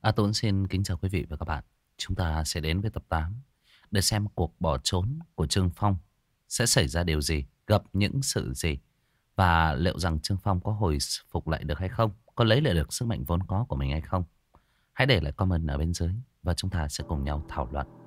A Tuấn xin kính chào quý vị và các bạn. Chúng ta sẽ đến với tập 8 để xem cuộc bỏ trốn của Trương Phong sẽ xảy ra điều gì, gặp những sự gì và liệu rằng Trương Phong có hồi phục lại được hay không, có lấy lại được sức mạnh vốn có của mình hay không. Hãy để lại comment ở bên dưới và chúng ta sẽ cùng nhau thảo luận.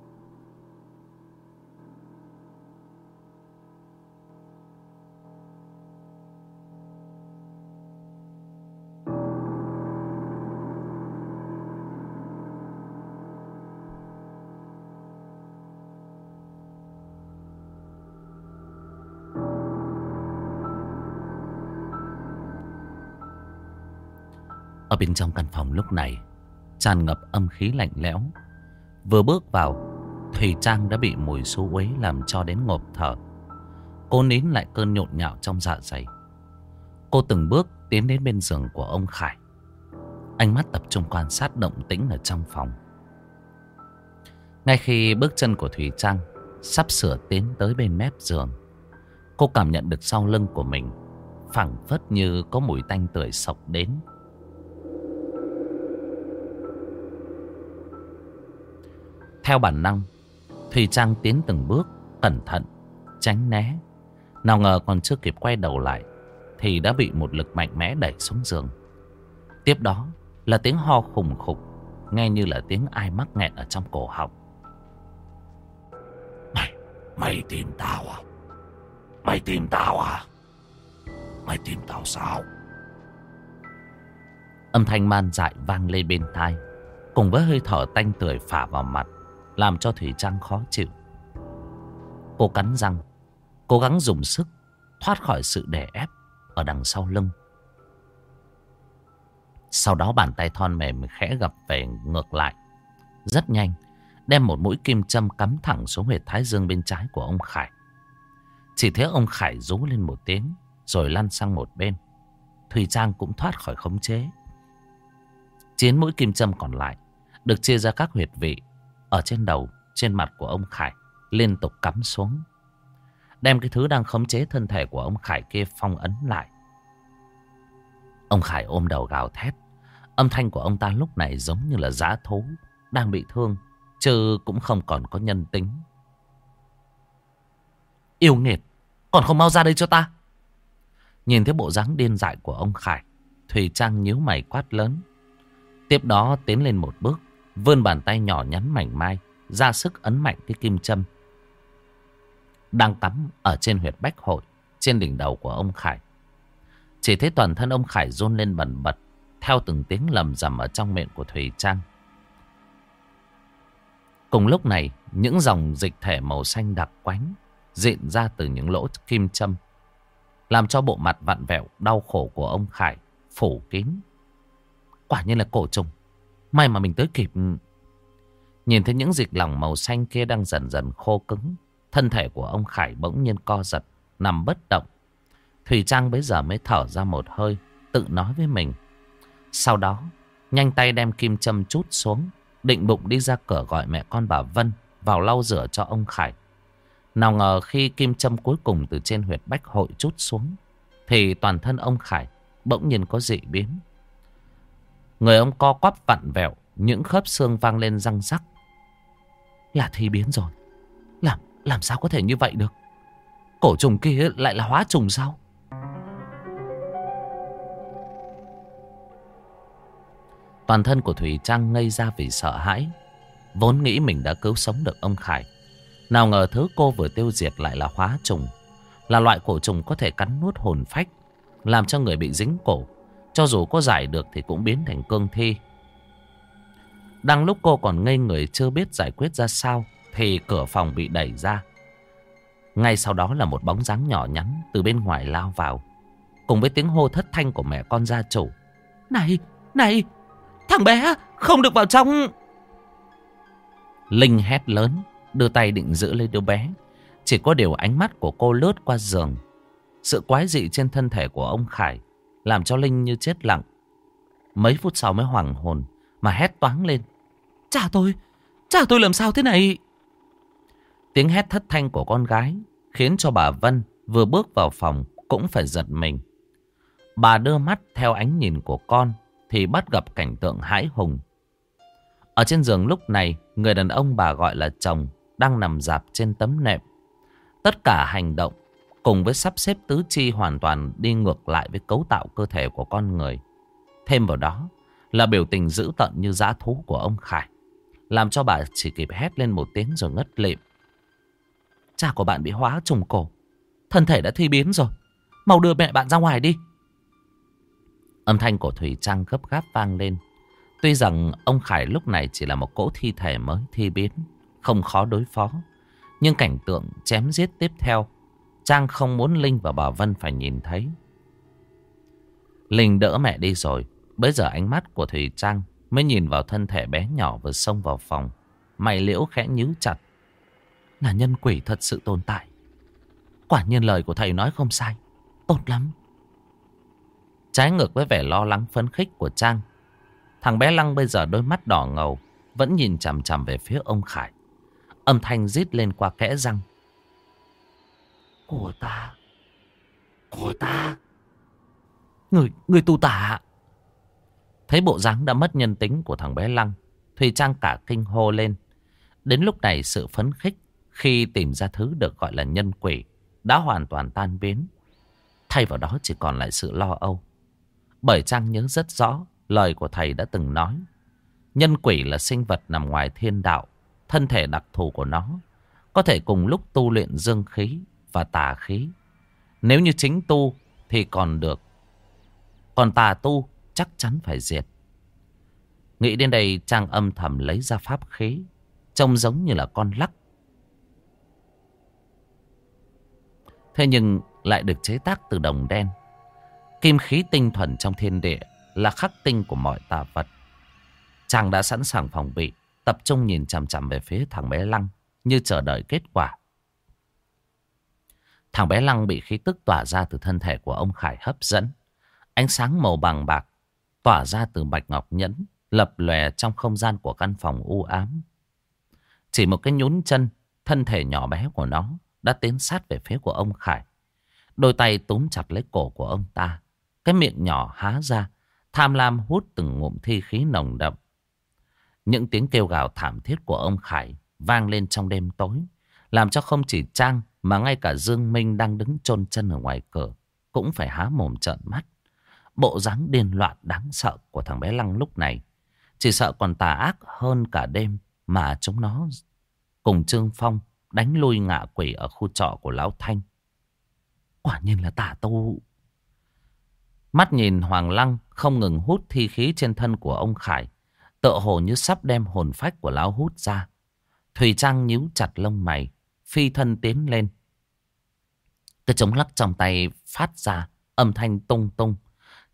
Lúc này tràn ngập âm khí lạnh lẽo. Vừa bước vào, Thùy Trang đã bị mùi xú uế làm cho đến ngộp thở. Cô nín lại cơn nhộn nhạo trong dạ dày. Cô từng bước tiến đến bên giường của ông Khải. Ánh mắt tập trung quan sát động tĩnh ở trong phòng. Ngay khi bước chân của Thùy Trang sắp sửa tiến tới bên mép giường, cô cảm nhận được sau lưng của mình phảng phất như có mùi tanh tưởi sộc đến. Theo bản năng, Thùy Trang tiến từng bước, cẩn thận, tránh né. Nào ngờ còn chưa kịp quay đầu lại, thì đã bị một lực mạnh mẽ đẩy xuống giường. Tiếp đó là tiếng ho khủng khục, nghe như là tiếng ai mắc nghẹn ở trong cổ họng. Mày, mày tìm tao à? Mày tìm tao à? Mày tìm tao sao? Âm thanh man dại vang lên bên tai, cùng với hơi thở tanh tưởi phả vào mặt. Làm cho Thủy Trang khó chịu. Cô cắn răng, Cố gắng dùng sức, Thoát khỏi sự đè ép Ở đằng sau lưng. Sau đó bàn tay thon mềm khẽ gập về ngược lại, Rất nhanh, Đem một mũi kim châm cắm thẳng xuống huyệt thái dương bên trái của ông Khải. Chỉ thấy ông Khải rú lên một tiếng, Rồi lăn sang một bên. Thùy Trang cũng thoát khỏi khống chế. Chiến mũi kim châm còn lại Được chia ra các huyệt vị ở trên đầu, trên mặt của ông Khải liên tục cắm xuống. Đem cái thứ đang khống chế thân thể của ông Khải kia phong ấn lại. Ông Khải ôm đầu gào thét. Âm thanh của ông ta lúc này giống như là giá thú đang bị thương, chứ cũng không còn có nhân tính. Yêu nghiệt, còn không mau ra đây cho ta. Nhìn thấy bộ dáng điên dại của ông Khải, Thùy Trang nhíu mày quát lớn. Tiếp đó tiến lên một bước, Vươn bàn tay nhỏ nhắn mảnh mai, Ra sức ấn mạnh cái kim châm. Đang cắm ở trên huyệt bách hội, Trên đỉnh đầu của ông Khải. Chỉ thấy toàn thân ông Khải run lên bẩn bật, Theo từng tiếng lầm rầm ở trong miệng của Thùy Trang. Cùng lúc này, Những dòng dịch thể màu xanh đặc quánh Diện ra từ những lỗ kim châm, Làm cho bộ mặt vặn vẹo Đau khổ của ông Khải Phủ kín. Quả nhiên là cổ trùng. May mà mình tới kịp. Nhìn thấy những dịch lỏng màu xanh kia đang dần dần khô cứng. Thân thể của ông Khải bỗng nhiên co giật, nằm bất động. Thùy Trang bấy giờ mới thở ra một hơi, tự nói với mình. Sau đó, nhanh tay đem kim châm chút xuống, định bụng đi ra cửa gọi mẹ con bà Vân vào lau rửa cho ông Khải. Nào ngờ khi kim châm cuối cùng từ trên huyệt bách hội chút xuống, thì toàn thân ông Khải bỗng nhiên có dị biến. Người ông co quắp vặn vẹo, những khớp xương vang lên răng rắc. Là thi biến rồi. Làm làm sao có thể như vậy được? Cổ trùng kia lại là hóa trùng sao? Toàn thân của Thủy Trang ngây ra vì sợ hãi. Vốn nghĩ mình đã cứu sống được ông Khải. Nào ngờ thứ cô vừa tiêu diệt lại là hóa trùng. Là loại cổ trùng có thể cắn nuốt hồn phách. Làm cho người bị dính cổ cho dù có giải được thì cũng biến thành cương thi. Đang lúc cô còn ngây người chưa biết giải quyết ra sao thì cửa phòng bị đẩy ra. Ngay sau đó là một bóng dáng nhỏ nhắn từ bên ngoài lao vào. Cùng với tiếng hô thất thanh của mẹ con gia chủ. Này, này, thằng bé không được vào trong. Linh hét lớn, đưa tay định giữ lấy đứa bé. Chỉ có điều ánh mắt của cô lướt qua giường. Sự quái dị trên thân thể của ông Khải làm cho Linh như chết lặng. Mấy phút sau mới hoảng hồn mà hét toáng lên. Cha tôi, cha tôi làm sao thế này? Tiếng hét thất thanh của con gái khiến cho bà Vân vừa bước vào phòng cũng phải giật mình. Bà đưa mắt theo ánh nhìn của con thì bắt gặp cảnh tượng hãi hùng. Ở trên giường lúc này, người đàn ông bà gọi là chồng đang nằm dạp trên tấm nệm. Tất cả hành động cùng với sắp xếp tứ chi hoàn toàn đi ngược lại với cấu tạo cơ thể của con người. Thêm vào đó là biểu tình dữ tợn như dã thú của ông Khải. Làm cho bà chỉ kịp hét lên một tiếng rồi ngất lịm. Cha của bạn bị hóa trùng cổ. Thân thể đã thi biến rồi. Mau đưa mẹ bạn ra ngoài đi. Âm thanh của Thủy Trang gấp gáp vang lên. Tuy rằng ông Khải lúc này chỉ là một cỗ thi thể mới thi biến, không khó đối phó. Nhưng cảnh tượng chém giết tiếp theo, Trang không muốn Linh và bà Vân phải nhìn thấy. Linh đỡ mẹ đi rồi, bây giờ ánh mắt của Thùy Trang mới nhìn vào thân thể bé nhỏ vừa xông vào phòng. Mày liễu khẽ nhíu chặt. Là nhân quỷ thật sự tồn tại. Quả nhiên lời của thầy nói không sai. Tốt lắm. Trái ngược với vẻ lo lắng phấn khích của Trang. Thằng bé Lăng bây giờ đôi mắt đỏ ngầu. Vẫn nhìn chằm chằm về phía ông Khải. Âm thanh rít lên qua kẽ răng. Của ta. Của ta. Người, người tu tả. Thấy bộ dáng đã mất nhân tính của thằng bé Lăng. Thùy Trang cả kinh hô lên. Đến lúc này sự phấn khích khi tìm ra thứ được gọi là nhân quỷ đã hoàn toàn tan biến. Thay vào đó chỉ còn lại sự lo âu. Bởi Trang nhớ rất rõ lời của thầy đã từng nói. Nhân quỷ là sinh vật nằm ngoài thiên đạo. Thân thể đặc thù của nó có thể cùng lúc tu luyện dương khí và tà khí. Nếu như chính tu thì còn được. Còn tà tu chắc chắn phải diệt. Nghĩ đến đây Trang âm thầm lấy ra pháp khí. Trông giống như là con lắc. Thế nhưng lại được chế tác từ đồng đen. Kim khí tinh thuần trong thiên địa là khắc tinh của mọi tà vật. Chàng đã sẵn sàng phòng bị, tập trung nhìn chằm chằm về phía thằng bé Lăng như chờ đợi kết quả. Thằng bé Lăng bị khí tức tỏa ra từ thân thể của ông Khải hấp dẫn. Ánh sáng màu bằng bạc tỏa ra từ bạch ngọc nhẫn lập lòe trong không gian của căn phòng u ám. Chỉ một cái nhún chân, thân thể nhỏ bé của nó đã tiến sát về phía của ông Khải. Đôi tay túm chặt lấy cổ của ông ta. Cái miệng nhỏ há ra, tham lam hút từng ngụm thi khí nồng đậm. Những tiếng kêu gào thảm thiết của ông Khải vang lên trong đêm tối, làm cho không chỉ Trang mà ngay cả Dương Minh đang đứng chôn chân ở ngoài cửa cũng phải há mồm trợn mắt. Bộ dáng điên loạn đáng sợ của thằng bé Lăng lúc này chỉ sợ còn tà ác hơn cả đêm mà chúng nó cùng Trương Phong đánh lui ngạ quỷ ở khu trọ của Lão Thanh. Quả nhiên là tà tu. Mắt nhìn Hoàng Lăng không ngừng hút thi khí trên thân của ông Khải. Tựa hồ như sắp đem hồn phách của Lão hút ra. Thùy Trang nhíu chặt lông mày. Phi thân tiến lên. Cái chống lắc trong tay phát ra âm thanh tung tung.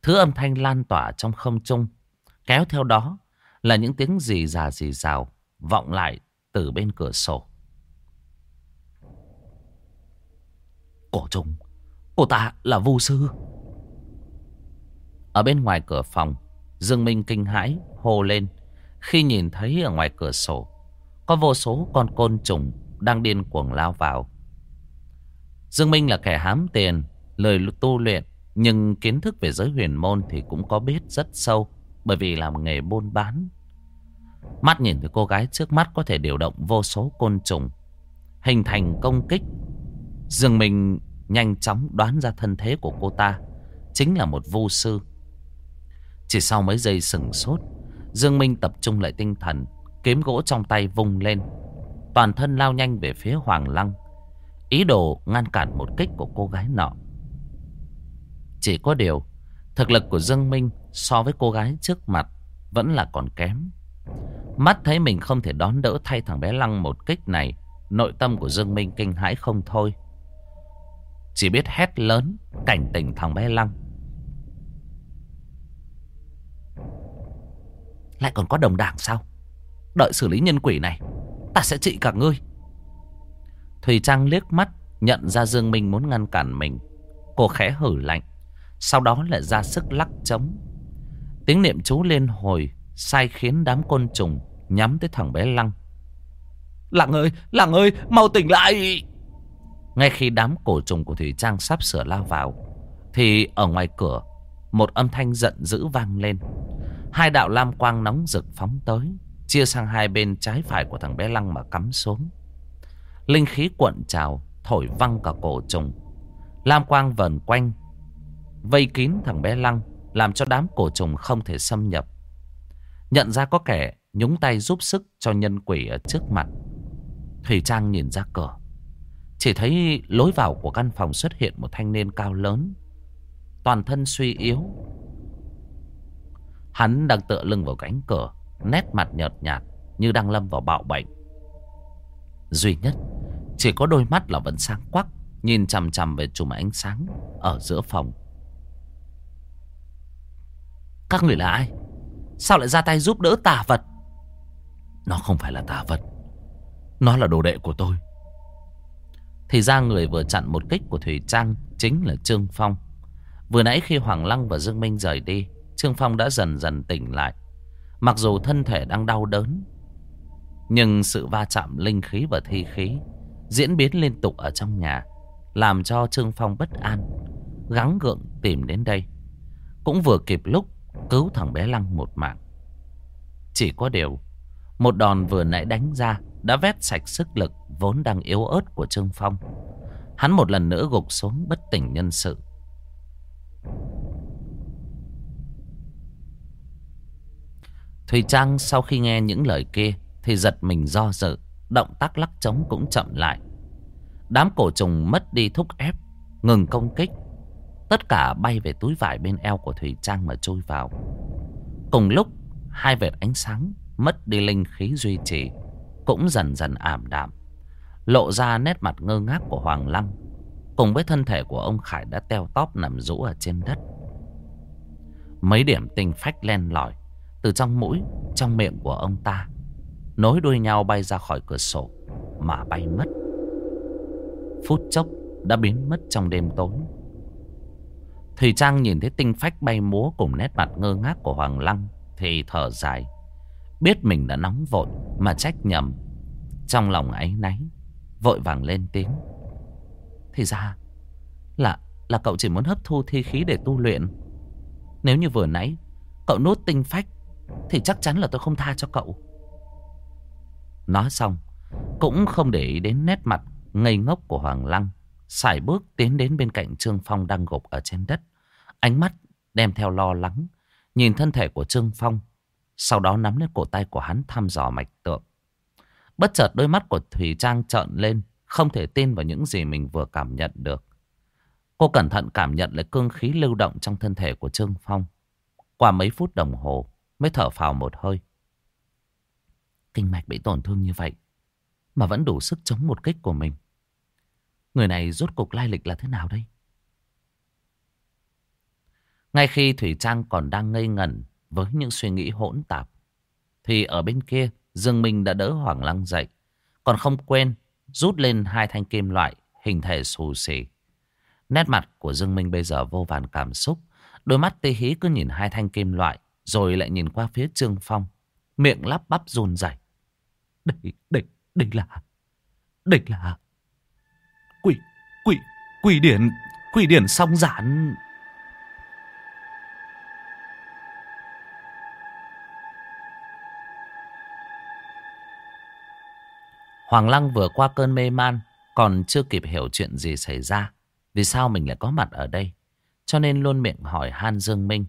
Thứ âm thanh lan tỏa trong không trung. Kéo theo đó là những tiếng gì già gì rào vọng lại từ bên cửa sổ. Cổ trùng, cô ta là vu sư. Ở bên ngoài cửa phòng, Dương Minh kinh hãi hô lên khi nhìn thấy ở ngoài cửa sổ có vô số con côn trùng đang điên cuồng lao vào. Dương Minh là kẻ hám tiền, lời tu luyện nhưng kiến thức về giới huyền môn thì cũng có biết rất sâu bởi vì làm nghề buôn bán. Mắt nhìn thấy cô gái trước mắt có thể điều động vô số côn trùng, hình thành công kích. Dương Minh nhanh chóng đoán ra thân thế của cô ta, chính là một vô sư. Chỉ sau mấy giây sừng sốt, Dương Minh tập trung lại tinh thần, kiếm gỗ trong tay vung lên. Toàn thân lao nhanh về phía Hoàng Lăng, ý đồ ngăn cản một kích của cô gái nọ. Chỉ có điều, thực lực của Dương Minh so với cô gái trước mặt vẫn là còn kém. Mắt thấy mình không thể đón đỡ thay thằng bé Lăng một kích này, nội tâm của Dương Minh kinh hãi không thôi. Chỉ biết hét lớn, cảnh tỉnh thằng bé Lăng. Lại còn có đồng đảng sao? Đợi xử lý nhân quỷ này, ta sẽ trị cả ngươi. Thùy Trang liếc mắt, nhận ra Dương Minh muốn ngăn cản mình. Cô khẽ hử lạnh, sau đó lại ra sức lắc trống. Tiếng niệm chú lên hồi, sai khiến đám côn trùng nhắm tới thằng bé Lăng. Lăng ơi, Lăng ơi, mau tỉnh lại! Ngay khi đám cổ trùng của Thủy Trang sắp sửa lao vào, thì ở ngoài cửa, một âm thanh giận dữ vang lên. Hai đạo lam quang nóng rực phóng tới, chia sang hai bên trái phải của thằng bé Lăng mà cắm xuống. Linh khí cuộn trào, thổi văng cả cổ trùng. Lam quang vần quanh, vây kín thằng bé Lăng, làm cho đám cổ trùng không thể xâm nhập. Nhận ra có kẻ nhúng tay giúp sức cho nhân quỷ ở trước mặt. Thủy Trang nhìn ra cửa. Chỉ thấy lối vào của căn phòng xuất hiện một thanh niên cao lớn. Toàn thân suy yếu. Hắn đang tựa lưng vào cánh cửa. Nét mặt nhợt nhạt như đang lâm vào bạo bệnh. Duy nhất chỉ có đôi mắt là vẫn sáng quắc. Nhìn chằm chằm về chùm ánh sáng ở giữa phòng. Các người là ai? Sao lại ra tay giúp đỡ tà vật? Nó không phải là tà vật. Nó là đồ đệ của tôi. Thì ra người vừa chặn một kích của Thủy Trang chính là Trương Phong. Vừa nãy khi Hoàng Lăng và Dương Minh rời đi, Trương Phong đã dần dần tỉnh lại. Mặc dù thân thể đang đau đớn, nhưng sự va chạm linh khí và thi khí diễn biến liên tục ở trong nhà, làm cho Trương Phong bất an, gắng gượng tìm đến đây. Cũng vừa kịp lúc cứu thằng bé Lăng một mạng. Chỉ có điều, một đòn vừa nãy đánh ra đã vét sạch sức lực vốn đang yếu ớt của Trương Phong. Hắn một lần nữa gục xuống bất tỉnh nhân sự. Thùy Trang sau khi nghe những lời kia thì giật mình do dự, động tác lắc trống cũng chậm lại. Đám cổ trùng mất đi thúc ép, ngừng công kích. Tất cả bay về túi vải bên eo của Thùy Trang mà trôi vào. Cùng lúc, hai vệt ánh sáng mất đi linh khí duy trì, cũng dần dần ảm đạm. Lộ ra nét mặt ngơ ngác của Hoàng Lăng, cùng với thân thể của ông Khải đã teo tóp nằm rũ ở trên đất. Mấy điểm tinh phách len lỏi từ trong mũi, trong miệng của ông ta, nối đuôi nhau bay ra khỏi cửa sổ mà bay mất. Phút chốc đã biến mất trong đêm tối. Thùy Trang nhìn thấy tinh phách bay múa cùng nét mặt ngơ ngác của Hoàng Lăng thì thở dài. Biết mình đã nóng vội mà trách nhầm. Trong lòng ấy náy, vội vàng lên tiếng. Thì ra là là cậu chỉ muốn hấp thu thi khí để tu luyện. Nếu như vừa nãy cậu nuốt tinh phách thì chắc chắn là tôi không tha cho cậu. Nói xong, cũng không để ý đến nét mặt ngây ngốc của Hoàng Lăng. Xài bước tiến đến bên cạnh Trương Phong đang gục ở trên đất. Ánh mắt đem theo lo lắng. Nhìn thân thể của Trương Phong. Sau đó nắm lấy cổ tay của hắn thăm dò mạch tượng. Bất chợt đôi mắt của Thủy Trang trợn lên. Không thể tin vào những gì mình vừa cảm nhận được. Cô cẩn thận cảm nhận lại cương khí lưu động trong thân thể của Trương Phong. Qua mấy phút đồng hồ mới thở phào một hơi. Kinh mạch bị tổn thương như vậy mà vẫn đủ sức chống một kích của mình. Người này rốt cục lai lịch là thế nào đây? Ngay khi Thủy Trang còn đang ngây ngẩn với những suy nghĩ hỗn tạp, thì ở bên kia Dương Minh đã đỡ Hoàng Lăng dậy, còn không quên rút lên hai thanh kim loại hình thể xù xì. Nét mặt của Dương Minh bây giờ vô vàn cảm xúc, đôi mắt tê hí cứ nhìn hai thanh kim loại, rồi lại nhìn qua phía Trương Phong, miệng lắp bắp run rẩy. Đây, đây, đây là, đây là quỷ, quỷ, quỷ điển, quỷ điển song giản. Hoàng Lăng vừa qua cơn mê man, còn chưa kịp hiểu chuyện gì xảy ra. Vì sao mình lại có mặt ở đây? Cho nên luôn miệng hỏi Han Dương Minh.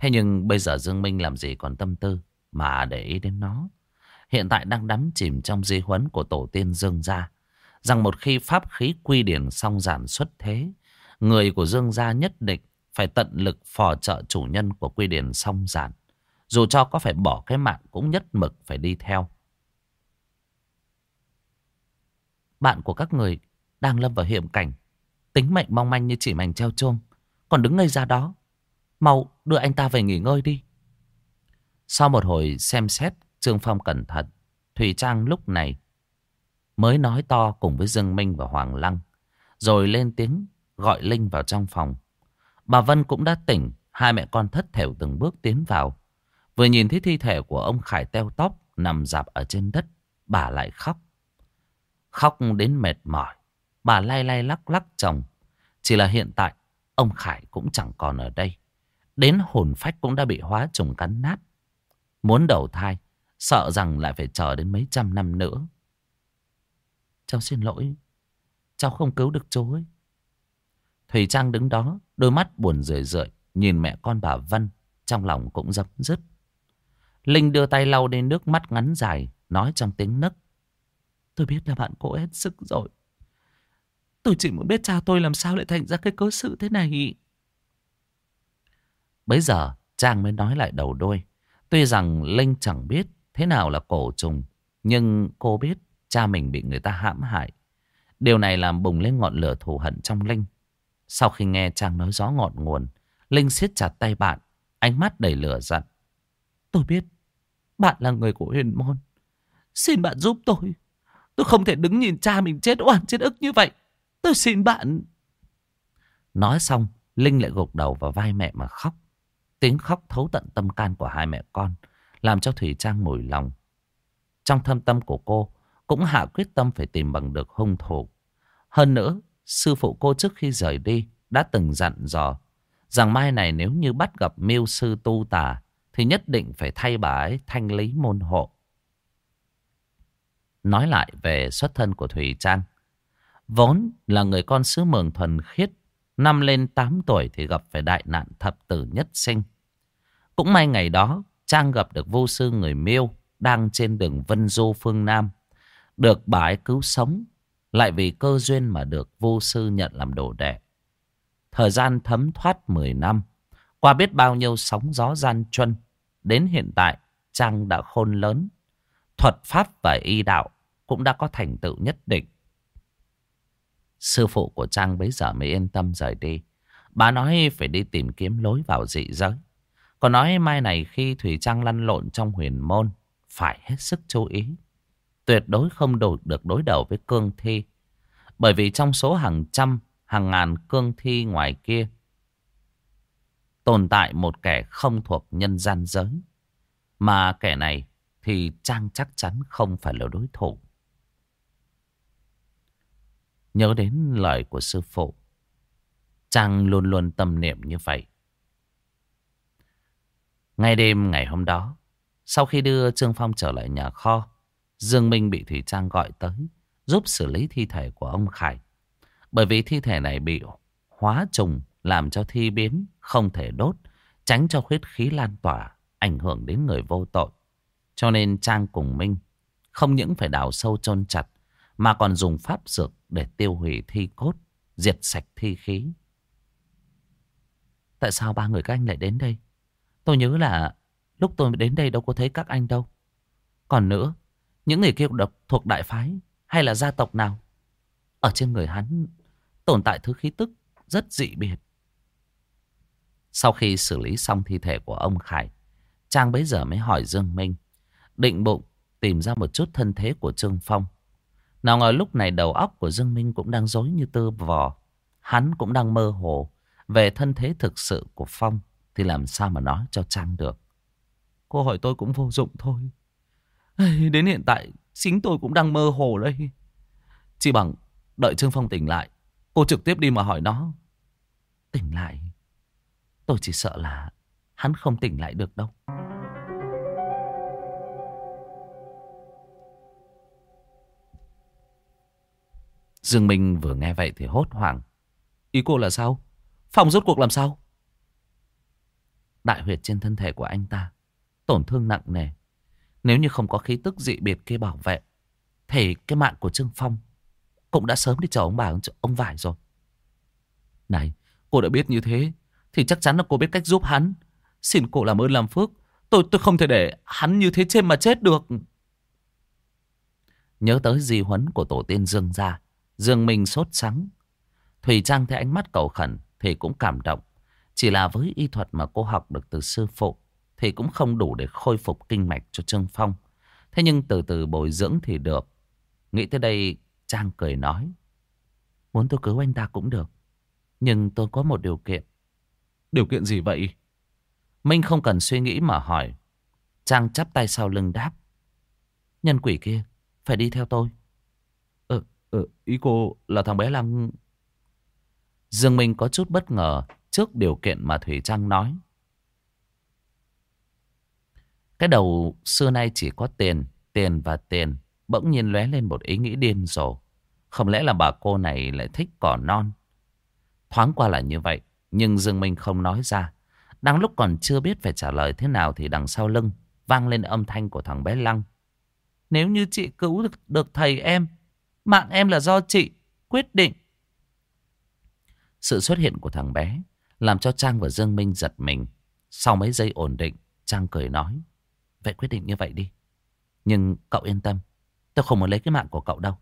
Thế nhưng bây giờ Dương Minh làm gì còn tâm tư mà để ý đến nó. Hiện tại đang đắm chìm trong di huấn của tổ tiên Dương gia. Rằng một khi pháp khí quy điển song giản xuất thế, người của Dương gia nhất định phải tận lực phò trợ chủ nhân của quy điển song giản. Dù cho có phải bỏ cái mạng cũng nhất mực phải đi theo. Bạn của các người đang lâm vào hiểm cảnh. Tính mệnh mong manh như chỉ mảnh treo chuông. Còn đứng ngây ra đó. Mau đưa anh ta về nghỉ ngơi đi. Sau một hồi xem xét, Trương Phong cẩn thận. Thủy Trang lúc này mới nói to cùng với Dương Minh và Hoàng Lăng. Rồi lên tiếng gọi Linh vào trong phòng. Bà Vân cũng đã tỉnh, hai mẹ con thất thểu từng bước tiến vào. Vừa nhìn thấy thi thể của ông Khải teo tóc nằm dạp ở trên đất, bà lại khóc. Khóc đến mệt mỏi, bà lay lay lắc lắc chồng. Chỉ là hiện tại, ông Khải cũng chẳng còn ở đây. Đến hồn phách cũng đã bị hóa trùng cắn nát. Muốn đầu thai, Sợ rằng lại phải chờ đến mấy trăm năm nữa. Cháu xin lỗi. Cháu không cứu được chú ấy. Thùy Trang đứng đó, đôi mắt buồn rười rượi, nhìn mẹ con bà Vân, trong lòng cũng dập dứt. Linh đưa tay lau đến nước mắt ngắn dài, nói trong tiếng nấc. Tôi biết là bạn cô hết sức rồi. Tôi chỉ muốn biết cha tôi làm sao lại thành ra cái cớ sự thế này. Bây giờ, Trang mới nói lại đầu đuôi. Tuy rằng Linh chẳng biết thế nào là cổ trùng, nhưng cô biết cha mình bị người ta hãm hại. Điều này làm bùng lên ngọn lửa thù hận trong Linh. Sau khi nghe Trang nói rõ ngọn nguồn, Linh siết chặt tay bạn, ánh mắt đầy lửa giận. Tôi biết, bạn là người của huyền môn. Xin bạn giúp tôi. Tôi không thể đứng nhìn cha mình chết oan chết ức như vậy. Tôi xin bạn. Nói xong, Linh lại gục đầu vào vai mẹ mà khóc. Tiếng khóc thấu tận tâm can của hai mẹ con, làm cho Thủy Trang mùi lòng. Trong thâm tâm của cô, cũng hạ quyết tâm phải tìm bằng được hung thủ. Hơn nữa, sư phụ cô trước khi rời đi đã từng dặn dò rằng mai này nếu như bắt gặp miêu sư tu tà thì nhất định phải thay bà ấy thanh lý môn hộ. Nói lại về xuất thân của Thủy Trang. Vốn là người con sứ mường thuần khiết, năm lên 8 tuổi thì gặp phải đại nạn thập tử nhất sinh. Cũng may ngày đó, Trang gặp được vô sư người miêu đang trên đường Vân Du phương Nam. Được bà ấy cứu sống, lại vì cơ duyên mà được vô sư nhận làm đồ đệ. Thời gian thấm thoát 10 năm, qua biết bao nhiêu sóng gió gian truân, đến hiện tại Trang đã khôn lớn. Thuật pháp và y đạo cũng đã có thành tựu nhất định. Sư phụ của Trang bấy giờ mới yên tâm rời đi. Bà nói phải đi tìm kiếm lối vào dị giới. Còn nói mai này khi Thủy Trang lăn lộn trong huyền môn, phải hết sức chú ý. Tuyệt đối không đổ được đối đầu với cương thi. Bởi vì trong số hàng trăm, hàng ngàn cương thi ngoài kia, tồn tại một kẻ không thuộc nhân gian giới. Mà kẻ này thì Trang chắc chắn không phải là đối thủ. Nhớ đến lời của sư phụ, Trang luôn luôn tâm niệm như vậy. Ngay đêm ngày hôm đó, sau khi đưa Trương Phong trở lại nhà kho, Dương Minh bị Thủy Trang gọi tới, giúp xử lý thi thể của ông Khải. Bởi vì thi thể này bị hóa trùng, làm cho thi biến, không thể đốt, tránh cho huyết khí lan tỏa, ảnh hưởng đến người vô tội. Cho nên Trang cùng Minh không những phải đào sâu chôn chặt, mà còn dùng pháp dược để tiêu hủy thi cốt, diệt sạch thi khí. Tại sao ba người các anh lại đến đây? Tôi nhớ là lúc tôi đến đây đâu có thấy các anh đâu. Còn nữa, những người kia độc thuộc đại phái hay là gia tộc nào? Ở trên người hắn tồn tại thứ khí tức rất dị biệt. Sau khi xử lý xong thi thể của ông Khải, Trang bấy giờ mới hỏi Dương Minh, định bụng tìm ra một chút thân thế của Trương Phong. Nào ngờ lúc này đầu óc của Dương Minh cũng đang dối như tơ vò. Hắn cũng đang mơ hồ về thân thế thực sự của Phong thì làm sao mà nói cho Trang được. Cô hỏi tôi cũng vô dụng thôi. Đến hiện tại, chính tôi cũng đang mơ hồ đây. Chỉ bằng đợi Trương Phong tỉnh lại. Cô trực tiếp đi mà hỏi nó. Tỉnh lại. Tôi chỉ sợ là hắn không tỉnh lại được đâu. Dương Minh vừa nghe vậy thì hốt hoảng. Ý cô là sao? Phòng rốt cuộc làm sao? Đại huyệt trên thân thể của anh ta tổn thương nặng nề. Nếu như không có khí tức dị biệt kia bảo vệ, thì cái mạng của Trương Phong cũng đã sớm đi chờ ông bà ông vải rồi. Này, cô đã biết như thế, thì chắc chắn là cô biết cách giúp hắn. Xin cô làm ơn làm phước. Tôi tôi không thể để hắn như thế trên mà chết được. Nhớ tới di huấn của tổ tiên Dương gia, Dương Minh sốt sắng. Thùy Trang thấy ánh mắt cầu khẩn thì cũng cảm động. Chỉ là với y thuật mà cô học được từ sư phụ thì cũng không đủ để khôi phục kinh mạch cho Trương Phong. Thế nhưng từ từ bồi dưỡng thì được. Nghĩ tới đây Trang cười nói. Muốn tôi cứu anh ta cũng được. Nhưng tôi có một điều kiện. Điều kiện gì vậy? Minh không cần suy nghĩ mà hỏi. Trang chắp tay sau lưng đáp. Nhân quỷ kia phải đi theo tôi. Ừ, ý cô là thằng bé Lăng... Dương Minh có chút bất ngờ trước điều kiện mà Thủy Trang nói. Cái đầu xưa nay chỉ có tiền, tiền và tiền. Bỗng nhiên lóe lên một ý nghĩ điên rồ. Không lẽ là bà cô này lại thích cỏ non? Thoáng qua là như vậy. Nhưng Dương Minh không nói ra. Đang lúc còn chưa biết phải trả lời thế nào thì đằng sau lưng vang lên âm thanh của thằng bé Lăng. Nếu như chị cứu được, được thầy em, mạng em là do chị quyết định. Sự xuất hiện của thằng bé làm cho Trang và Dương Minh giật mình. Sau mấy giây ổn định, Trang cười nói. Vậy quyết định như vậy đi. Nhưng cậu yên tâm, tôi không muốn lấy cái mạng của cậu đâu.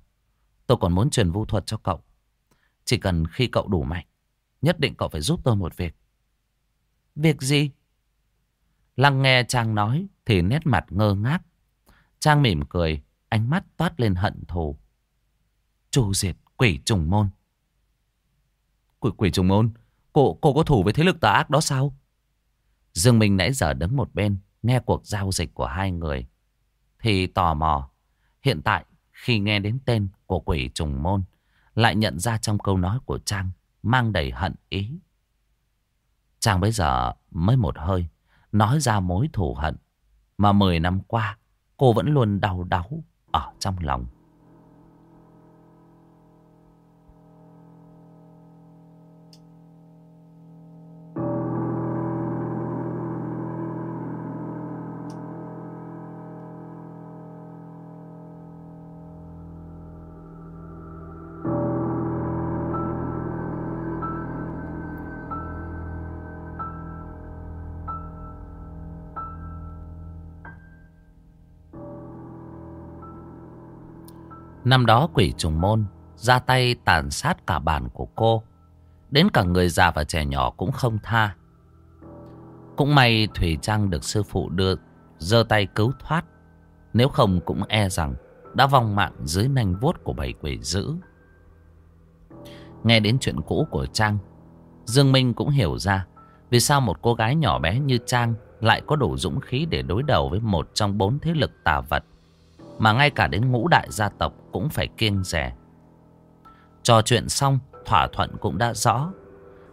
Tôi còn muốn truyền vũ thuật cho cậu. Chỉ cần khi cậu đủ mạnh, nhất định cậu phải giúp tôi một việc. Việc gì? Lăng nghe Trang nói thì nét mặt ngơ ngác. Trang mỉm cười, ánh mắt toát lên hận thù. Chu diệt quỷ trùng môn. Quỷ, quỷ trùng môn? Cô, cô có thủ với thế lực tà ác đó sao? Dương Minh nãy giờ đứng một bên, nghe cuộc giao dịch của hai người. Thì tò mò. Hiện tại, khi nghe đến tên của quỷ trùng môn, lại nhận ra trong câu nói của Trang mang đầy hận ý. Trang bây giờ mới một hơi nói ra mối thù hận mà mười năm qua cô vẫn luôn đau đáu ở trong lòng. Năm đó quỷ trùng môn ra tay tàn sát cả bản của cô. Đến cả người già và trẻ nhỏ cũng không tha. Cũng may Thủy Trang được sư phụ đưa giơ tay cứu thoát. Nếu không cũng e rằng đã vong mạng dưới nanh vuốt của bảy quỷ dữ. Nghe đến chuyện cũ của Trang, Dương Minh cũng hiểu ra vì sao một cô gái nhỏ bé như Trang lại có đủ dũng khí để đối đầu với một trong bốn thế lực tà vật mà ngay cả đến ngũ đại gia tộc cũng phải kiêng rẻ. Trò chuyện xong, thỏa thuận cũng đã rõ.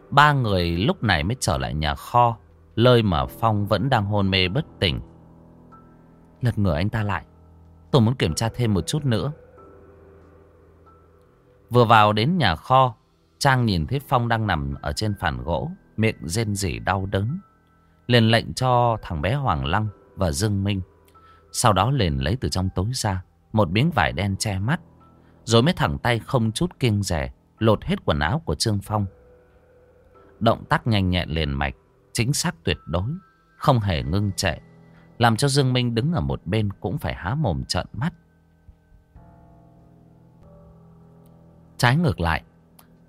Ba người lúc này mới trở lại nhà kho, lơi mà Phong vẫn đang hôn mê bất tỉnh. Lật ngửa anh ta lại, tôi muốn kiểm tra thêm một chút nữa. Vừa vào đến nhà kho, Trang nhìn thấy Phong đang nằm ở trên phản gỗ, miệng rên rỉ đau đớn. liền lệnh cho thằng bé Hoàng Lăng và Dương Minh sau đó liền lấy từ trong tối ra, Một miếng vải đen che mắt, Rồi mới thẳng tay không chút kiêng rẻ Lột hết quần áo của Trương Phong. Động tác nhanh nhẹn liền mạch, Chính xác tuyệt đối, Không hề ngưng trệ, Làm cho Dương Minh đứng ở một bên Cũng phải há mồm trợn mắt. Trái ngược lại,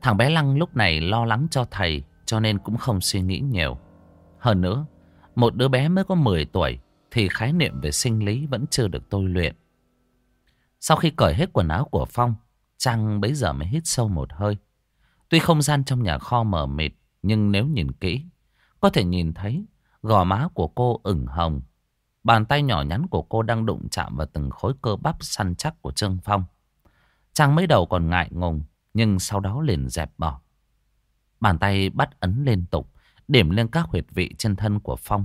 Thằng bé Lăng lúc này lo lắng cho thầy, Cho nên cũng không suy nghĩ nhiều. Hơn nữa, Một đứa bé mới có 10 tuổi thì khái niệm về sinh lý vẫn chưa được tôi luyện. Sau khi cởi hết quần áo của Phong, Trang bấy giờ mới hít sâu một hơi. Tuy không gian trong nhà kho mờ mịt, nhưng nếu nhìn kỹ, có thể nhìn thấy gò má của cô ửng hồng. Bàn tay nhỏ nhắn của cô đang đụng chạm vào từng khối cơ bắp săn chắc của Trương Phong. Trang mới đầu còn ngại ngùng, nhưng sau đó liền dẹp bỏ. Bàn tay bắt ấn liên tục, điểm lên các huyệt vị trên thân của Phong.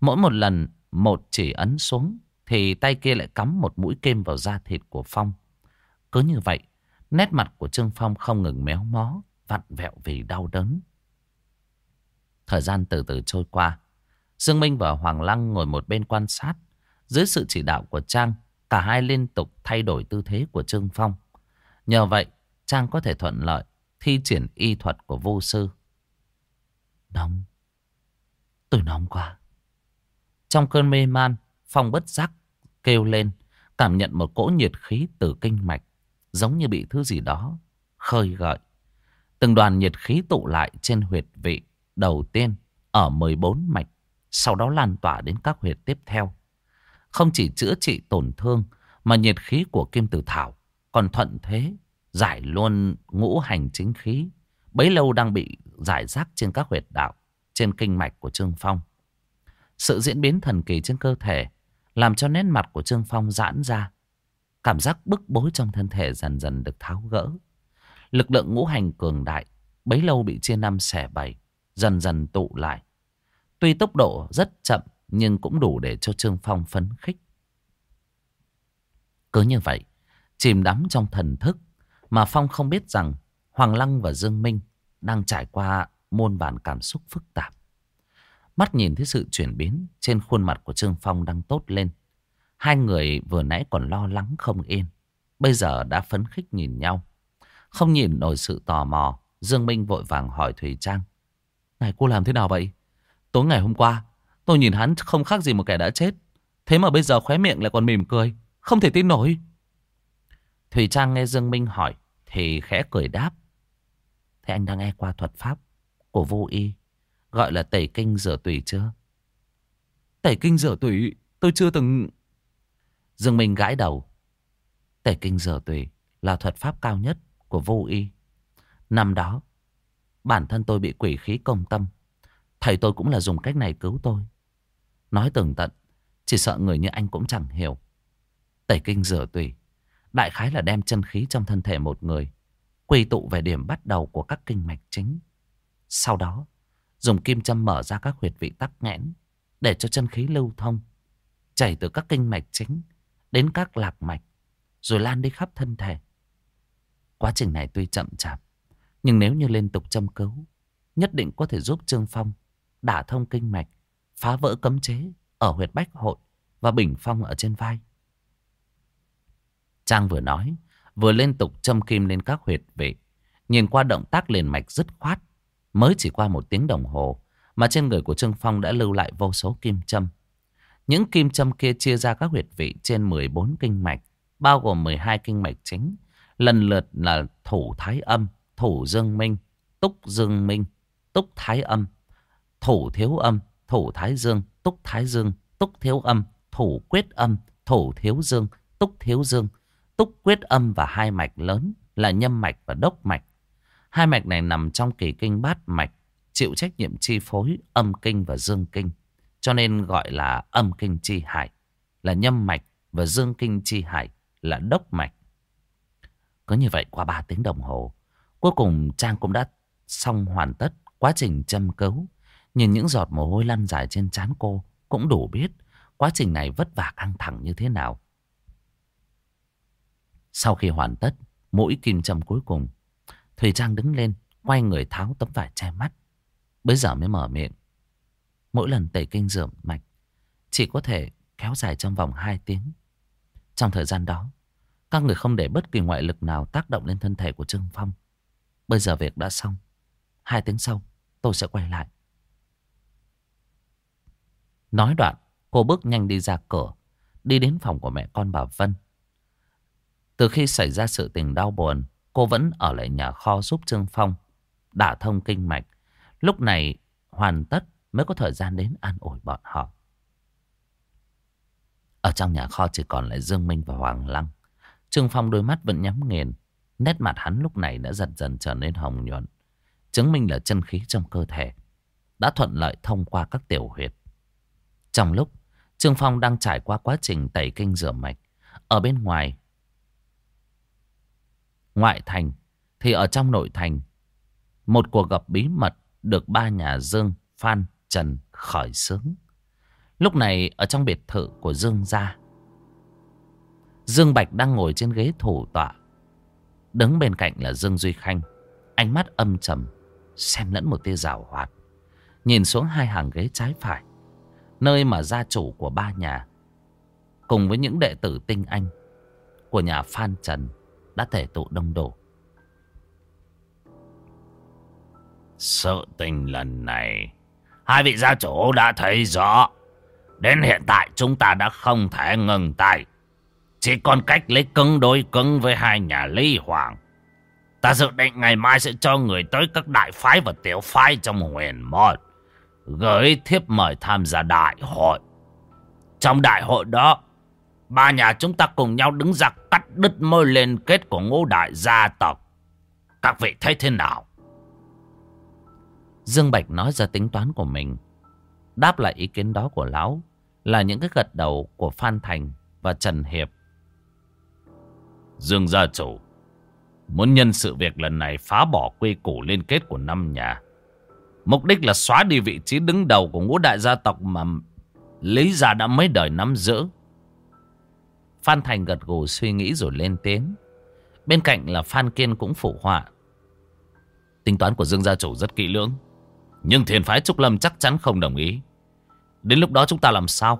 Mỗi một lần một chỉ ấn xuống thì tay kia lại cắm một mũi kim vào da thịt của Phong. Cứ như vậy, nét mặt của Trương Phong không ngừng méo mó, vặn vẹo vì đau đớn. Thời gian từ từ trôi qua, Dương Minh và Hoàng Lăng ngồi một bên quan sát. Dưới sự chỉ đạo của Trang, cả hai liên tục thay đổi tư thế của Trương Phong. Nhờ vậy, Trang có thể thuận lợi thi triển y thuật của vô sư. Nóng, tôi nóng quá. Trong cơn mê man, Phong bất giác kêu lên, cảm nhận một cỗ nhiệt khí từ kinh mạch, giống như bị thứ gì đó khơi gợi. Từng đoàn nhiệt khí tụ lại trên huyệt vị đầu tiên ở 14 mạch, sau đó lan tỏa đến các huyệt tiếp theo. Không chỉ chữa trị tổn thương, mà nhiệt khí của kim tử thảo còn thuận thế, giải luôn ngũ hành chính khí, bấy lâu đang bị giải rác trên các huyệt đạo, trên kinh mạch của Trương Phong. Sự diễn biến thần kỳ trên cơ thể làm cho nét mặt của Trương Phong giãn ra. Cảm giác bức bối trong thân thể dần dần được tháo gỡ. Lực lượng ngũ hành cường đại, bấy lâu bị chia năm xẻ bảy, dần dần tụ lại. Tuy tốc độ rất chậm, nhưng cũng đủ để cho Trương Phong phấn khích. Cứ như vậy, chìm đắm trong thần thức, mà Phong không biết rằng Hoàng Lăng và Dương Minh đang trải qua muôn vàn cảm xúc phức tạp. Mắt nhìn thấy sự chuyển biến trên khuôn mặt của Trương Phong đang tốt lên. Hai người vừa nãy còn lo lắng không yên. Bây giờ đã phấn khích nhìn nhau. Không nhìn nổi sự tò mò. Dương Minh vội vàng hỏi Thùy Trang. Này cô làm thế nào vậy? Tối ngày hôm qua, tôi nhìn hắn không khác gì một kẻ đã chết. Thế mà bây giờ khóe miệng lại còn mỉm cười. Không thể tin nổi. Thùy Trang nghe Dương Minh hỏi thì khẽ cười đáp. Thế anh đang nghe qua thuật pháp của vô y gọi là tẩy kinh rửa tủy chưa? Tẩy kinh rửa tủy tôi chưa từng... Dương Minh gãi đầu. Tẩy kinh rửa tủy là thuật pháp cao nhất của vô y. Năm đó, bản thân tôi bị quỷ khí công tâm. Thầy tôi cũng là dùng cách này cứu tôi. Nói tường tận, chỉ sợ người như anh cũng chẳng hiểu. Tẩy kinh rửa tùy, đại khái là đem chân khí trong thân thể một người, quy tụ về điểm bắt đầu của các kinh mạch chính. Sau đó, dùng kim châm mở ra các huyệt vị tắc nghẽn, để cho chân khí lưu thông, chảy từ các kinh mạch chính đến các lạc mạch, rồi lan đi khắp thân thể. Quá trình này tuy chậm chạp, nhưng nếu như liên tục châm cứu, nhất định có thể giúp Trương Phong đả thông kinh mạch, phá vỡ cấm chế ở huyệt bách hội và bình phong ở trên vai. Trang vừa nói, vừa liên tục châm kim lên các huyệt vị. Nhìn qua động tác liền mạch dứt khoát. Mới chỉ qua một tiếng đồng hồ, mà trên người của Trương Phong đã lưu lại vô số kim châm. Những kim châm kia chia ra các huyệt vị trên 14 kinh mạch, bao gồm 12 kinh mạch chính, lần lượt là thủ thái âm, thủ dương minh, túc dương minh, túc thái âm, thủ thiếu âm, thủ thái dương, túc thái dương, túc thiếu âm, thủ quyết âm, thủ thiếu dương, túc thiếu dương, túc quyết âm và hai mạch lớn là nhâm mạch và đốc mạch. Hai mạch này nằm trong kỳ kinh bát mạch, chịu trách nhiệm chi phối âm kinh và dương kinh, cho nên gọi là âm kinh chi hải, là nhâm mạch và dương kinh chi hải là đốc mạch. Cứ như vậy qua 3 tiếng đồng hồ, cuối cùng Trang cũng đã xong hoàn tất quá trình châm cứu. Nhìn những giọt mồ hôi lăn dài trên trán cô cũng đủ biết quá trình này vất vả căng thẳng như thế nào. Sau khi hoàn tất, mũi kim châm cuối cùng, Thùy Trang đứng lên, quay người tháo tấm vải che mắt. Bây giờ mới mở miệng. Mỗi lần tẩy kinh dưỡng mạch, chỉ có thể kéo dài trong vòng 2 tiếng. Trong thời gian đó, các người không để bất kỳ ngoại lực nào tác động lên thân thể của Trương Phong. Bây giờ việc đã xong. Hai tiếng sau, tôi sẽ quay lại. Nói đoạn, cô bước nhanh đi ra cửa, đi đến phòng của mẹ con bà Vân. Từ khi xảy ra sự tình đau buồn, cô vẫn ở lại nhà kho giúp Trương Phong đả thông kinh mạch. Lúc này hoàn tất mới có thời gian đến an ủi bọn họ. Ở trong nhà kho chỉ còn lại Dương Minh và Hoàng Lăng. Trương Phong đôi mắt vẫn nhắm nghiền. Nét mặt hắn lúc này đã dần dần trở nên hồng nhuận. Chứng minh là chân khí trong cơ thể đã thuận lợi thông qua các tiểu huyệt. Trong lúc Trương Phong đang trải qua quá trình tẩy kinh rửa mạch, ở bên ngoài ngoại thành thì ở trong nội thành một cuộc gặp bí mật được ba nhà Dương, Phan, Trần khởi xướng. Lúc này ở trong biệt thự của Dương gia, Dương Bạch đang ngồi trên ghế thủ tọa. Đứng bên cạnh là Dương Duy Khanh, ánh mắt âm trầm, xen lẫn một tia rào hoạt. Nhìn xuống hai hàng ghế trái phải, nơi mà gia chủ của ba nhà, cùng với những đệ tử tinh anh của nhà Phan Trần đã thể tụ đông đủ. Sự tình lần này, hai vị gia chủ đã thấy rõ. Đến hiện tại chúng ta đã không thể ngừng tay. Chỉ còn cách lấy cứng đối cứng với hai nhà Lý Hoàng. Ta dự định ngày mai sẽ cho người tới các đại phái và tiểu phái trong huyền môn. Gửi thiếp mời tham gia đại hội. Trong đại hội đó, Ba nhà chúng ta cùng nhau đứng ra cắt đứt mối liên kết của ngũ đại gia tộc. Các vị thấy thế nào? Dương Bạch nói ra tính toán của mình. Đáp lại ý kiến đó của Lão là những cái gật đầu của Phan Thành và Trần Hiệp. Dương gia chủ, muốn nhân sự việc lần này phá bỏ quy củ liên kết của năm nhà. Mục đích là xóa đi vị trí đứng đầu của ngũ đại gia tộc mà Lý gia đã mấy đời nắm giữ. Phan Thành gật gù suy nghĩ rồi lên tiếng. Bên cạnh là Phan Kiên cũng phụ họa. Tính toán của Dương gia chủ rất kỹ lưỡng. Nhưng thiền phái Trúc Lâm chắc chắn không đồng ý. Đến lúc đó chúng ta làm sao?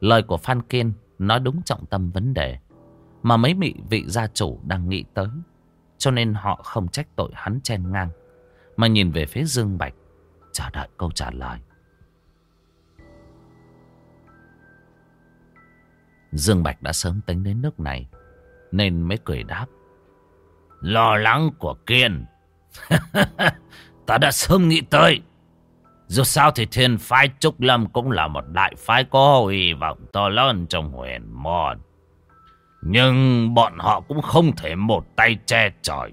Lời của Phan Kiên nói đúng trọng tâm vấn đề mà mấy vị vị gia chủ đang nghĩ tới. Cho nên họ không trách tội hắn chen ngang, mà nhìn về phía Dương Bạch, chờ đợi câu trả lời. Dương Bạch đã sớm tính đến nước này, nên mới cười đáp. Lo lắng của Kiên. Ta đã sớm nghĩ tới. Dù sao thì thiên phái Trúc Lâm cũng là một đại phái có hy vọng to lớn trong huyền môn. Nhưng bọn họ cũng không thể một tay che trời.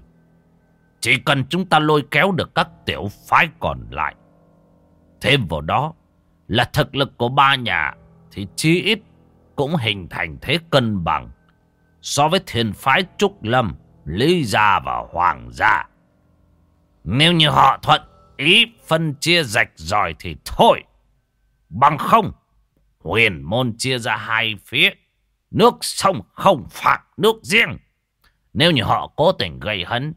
Chỉ cần chúng ta lôi kéo được các tiểu phái còn lại. Thêm vào đó là thực lực của ba nhà thì chi ít cũng hình thành thế cân bằng so với thiên phái Trúc Lâm, Lý Gia và Hoàng Gia. Nếu như họ thuận ý phân chia rạch ròi thì thôi. Bằng không, huyền môn chia ra hai phía. Nước sông không phạt nước riêng. Nếu như họ cố tình gây hấn,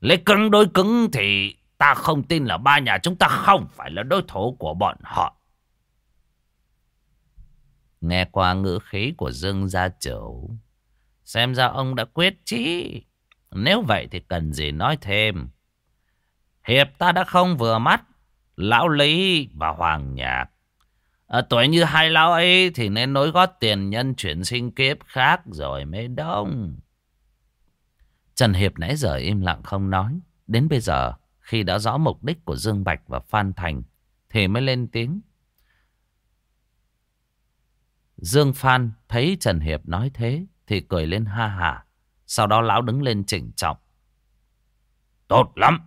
lấy cứng đối cứng thì ta không tin là ba nhà chúng ta không phải là đối thủ của bọn họ. Nghe qua ngữ khí của Dương gia chủ, xem ra ông đã quyết chí. Nếu vậy thì cần gì nói thêm. Hiệp ta đã không vừa mắt, Lão Lý và Hoàng Nhạc. Ở tuổi như hai lão ấy thì nên nối gót tiền nhân chuyển sinh kiếp khác rồi mới đông. Trần Hiệp nãy giờ im lặng không nói. Đến bây giờ, khi đã rõ mục đích của Dương Bạch và Phan Thành, thì mới lên tiếng. Dương Phan thấy Trần Hiệp nói thế, thì cười lên ha hả. Sau đó lão đứng lên chỉnh trọng. Tốt lắm.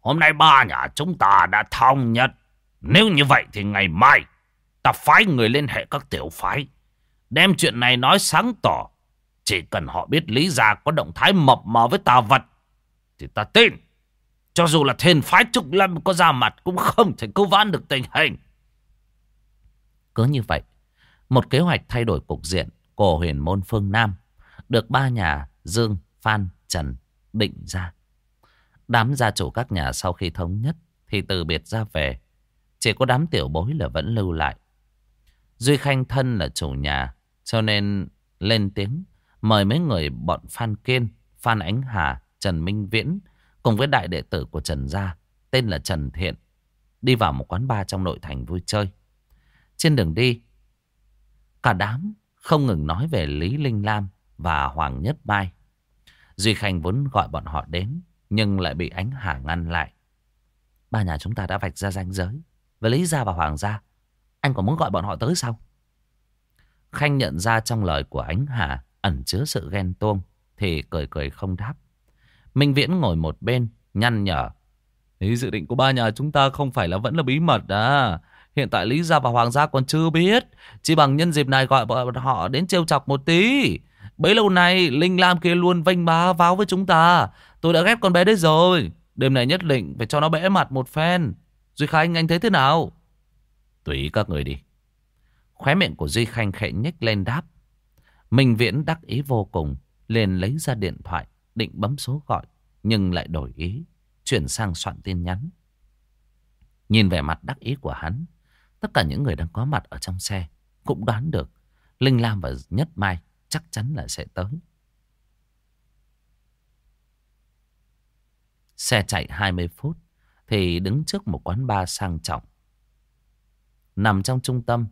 Hôm nay ba nhà chúng ta đã thông nhất. Nếu như vậy thì ngày mai Ta phái người liên hệ các tiểu phái. Đem chuyện này nói sáng tỏ. Chỉ cần họ biết Lý Gia có động thái mập mờ với tà vật. Thì ta tin. Cho dù là thiên phái Trúc Lâm có ra mặt cũng không thể cứu vãn được tình hình. Cứ như vậy. Một kế hoạch thay đổi cục diện của huyền môn phương Nam. Được ba nhà Dương, Phan, Trần định ra. Đám gia chủ các nhà sau khi thống nhất thì từ biệt ra về. Chỉ có đám tiểu bối là vẫn lưu lại. Duy Khanh thân là chủ nhà, cho nên lên tiếng mời mấy người bọn Phan Kiên, Phan Ánh Hà, Trần Minh Viễn cùng với đại đệ tử của Trần Gia, tên là Trần Thiện, đi vào một quán bar trong nội thành vui chơi. Trên đường đi, cả đám không ngừng nói về Lý Linh Lam và Hoàng Nhất Mai. Duy Khanh vốn gọi bọn họ đến, nhưng lại bị Ánh Hà ngăn lại. Ba nhà chúng ta đã vạch ra ranh giới với Lý Gia và Hoàng Gia. Anh còn muốn gọi bọn họ tới sao? Khanh nhận ra trong lời của Ánh Hà ẩn chứa sự ghen tuông thì cười cười không đáp. Minh Viễn ngồi một bên nhăn nhở. Ý dự định của ba nhà chúng ta không phải là vẫn là bí mật à. Hiện tại Lý Gia và Hoàng Gia còn chưa biết. Chỉ bằng nhân dịp này gọi bọn họ đến trêu chọc một tí. Bấy lâu nay Linh Lam kia luôn vênh bá váo với chúng ta. Tôi đã ghét con bé đấy rồi. Đêm này nhất định phải cho nó bẽ mặt một phen. Duy Khanh anh thấy thế nào? Tùy các người đi. Khóe miệng của Duy Khanh khẽ nhếch lên đáp. Minh Viễn đắc ý vô cùng, liền lấy ra điện thoại, định bấm số gọi, nhưng lại đổi ý, chuyển sang soạn tin nhắn. Nhìn vẻ mặt đắc ý của hắn, tất cả những người đang có mặt ở trong xe cũng đoán được Linh Lam và Nhất Mai chắc chắn là sẽ tới. Xe chạy 20 phút thì đứng trước một quán bar sang trọng. Nằm trong trung tâm,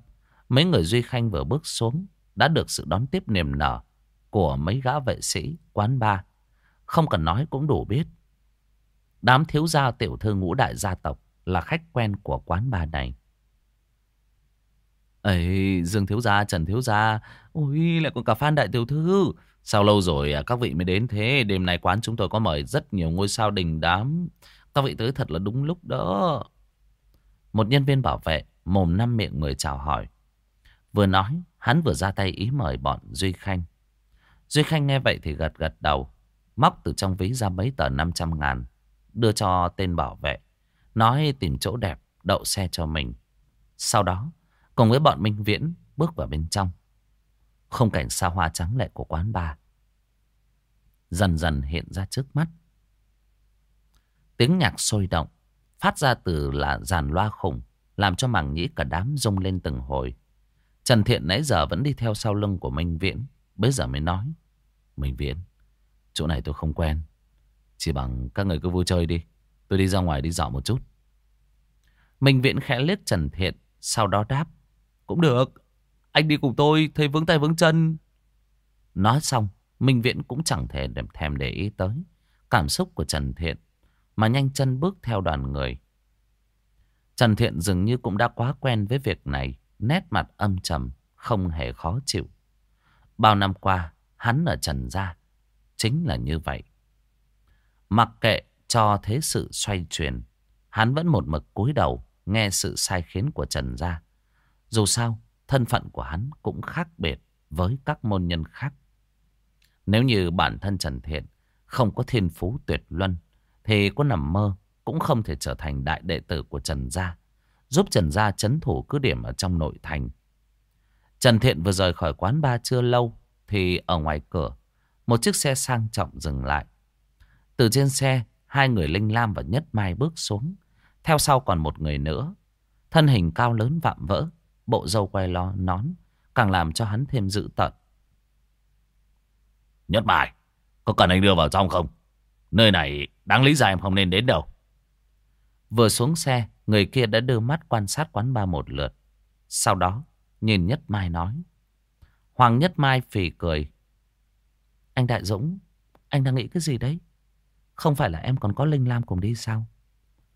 mấy người Duy Khanh vừa bước xuống đã được sự đón tiếp niềm nở của mấy gã vệ sĩ quán bar. Không cần nói cũng đủ biết. Đám thiếu gia tiểu thư ngũ đại gia tộc là khách quen của quán bar này. Ấy, Dương thiếu gia, Trần thiếu gia, ôi lại còn cả Phan đại tiểu thư. Sao lâu rồi à, các vị mới đến thế? Đêm nay quán chúng tôi có mời rất nhiều ngôi sao đình đám. Các vị tới thật là đúng lúc đó. Một nhân viên bảo vệ mồm năm miệng người chào hỏi. Vừa nói, hắn vừa ra tay ý mời bọn Duy Khanh. Duy Khanh nghe vậy thì gật gật đầu, móc từ trong ví ra mấy tờ 500 ngàn, đưa cho tên bảo vệ, nói tìm chỗ đẹp, đậu xe cho mình. Sau đó, cùng với bọn Minh Viễn bước vào bên trong. Không cảnh xa hoa trắng lệ của quán bar. Dần dần hiện ra trước mắt. Tiếng nhạc sôi động, phát ra từ là dàn loa khủng, làm cho màng nhĩ cả đám rung lên từng hồi. Trần Thiện nãy giờ vẫn đi theo sau lưng của Minh Viễn, bây giờ mới nói. Minh Viễn, chỗ này tôi không quen. Chỉ bằng các người cứ vui chơi đi. Tôi đi ra ngoài đi dạo một chút. Minh Viễn khẽ liếc Trần Thiện, sau đó đáp. Cũng được, anh đi cùng tôi, thấy vướng tay vướng chân. Nói xong, Minh Viễn cũng chẳng thể thèm để ý tới cảm xúc của Trần Thiện, mà nhanh chân bước theo đoàn người. Trần Thiện dường như cũng đã quá quen với việc này, nét mặt âm trầm, không hề khó chịu. Bao năm qua, hắn ở Trần Gia, chính là như vậy. Mặc kệ cho thế sự xoay chuyển, hắn vẫn một mực cúi đầu nghe sự sai khiến của Trần Gia. Dù sao, thân phận của hắn cũng khác biệt với các môn nhân khác. Nếu như bản thân Trần Thiện không có thiên phú tuyệt luân, thì có nằm mơ cũng không thể trở thành đại đệ tử của Trần Gia, giúp Trần Gia chấn thủ cứ điểm ở trong nội thành. Trần Thiện vừa rời khỏi quán ba chưa lâu, thì ở ngoài cửa, một chiếc xe sang trọng dừng lại. Từ trên xe, hai người Linh Lam và Nhất Mai bước xuống. Theo sau còn một người nữa. Thân hình cao lớn vạm vỡ, bộ râu quay lo nón, càng làm cho hắn thêm dữ tợn. Nhất Mai, có cần anh đưa vào trong không? Nơi này đáng lý ra em không nên đến đâu. Vừa xuống xe, người kia đã đưa mắt quan sát quán ba một lượt. Sau đó, nhìn Nhất Mai nói. Hoàng Nhất Mai phì cười. Anh Đại Dũng, anh đang nghĩ cái gì đấy? Không phải là em còn có Linh Lam cùng đi sao?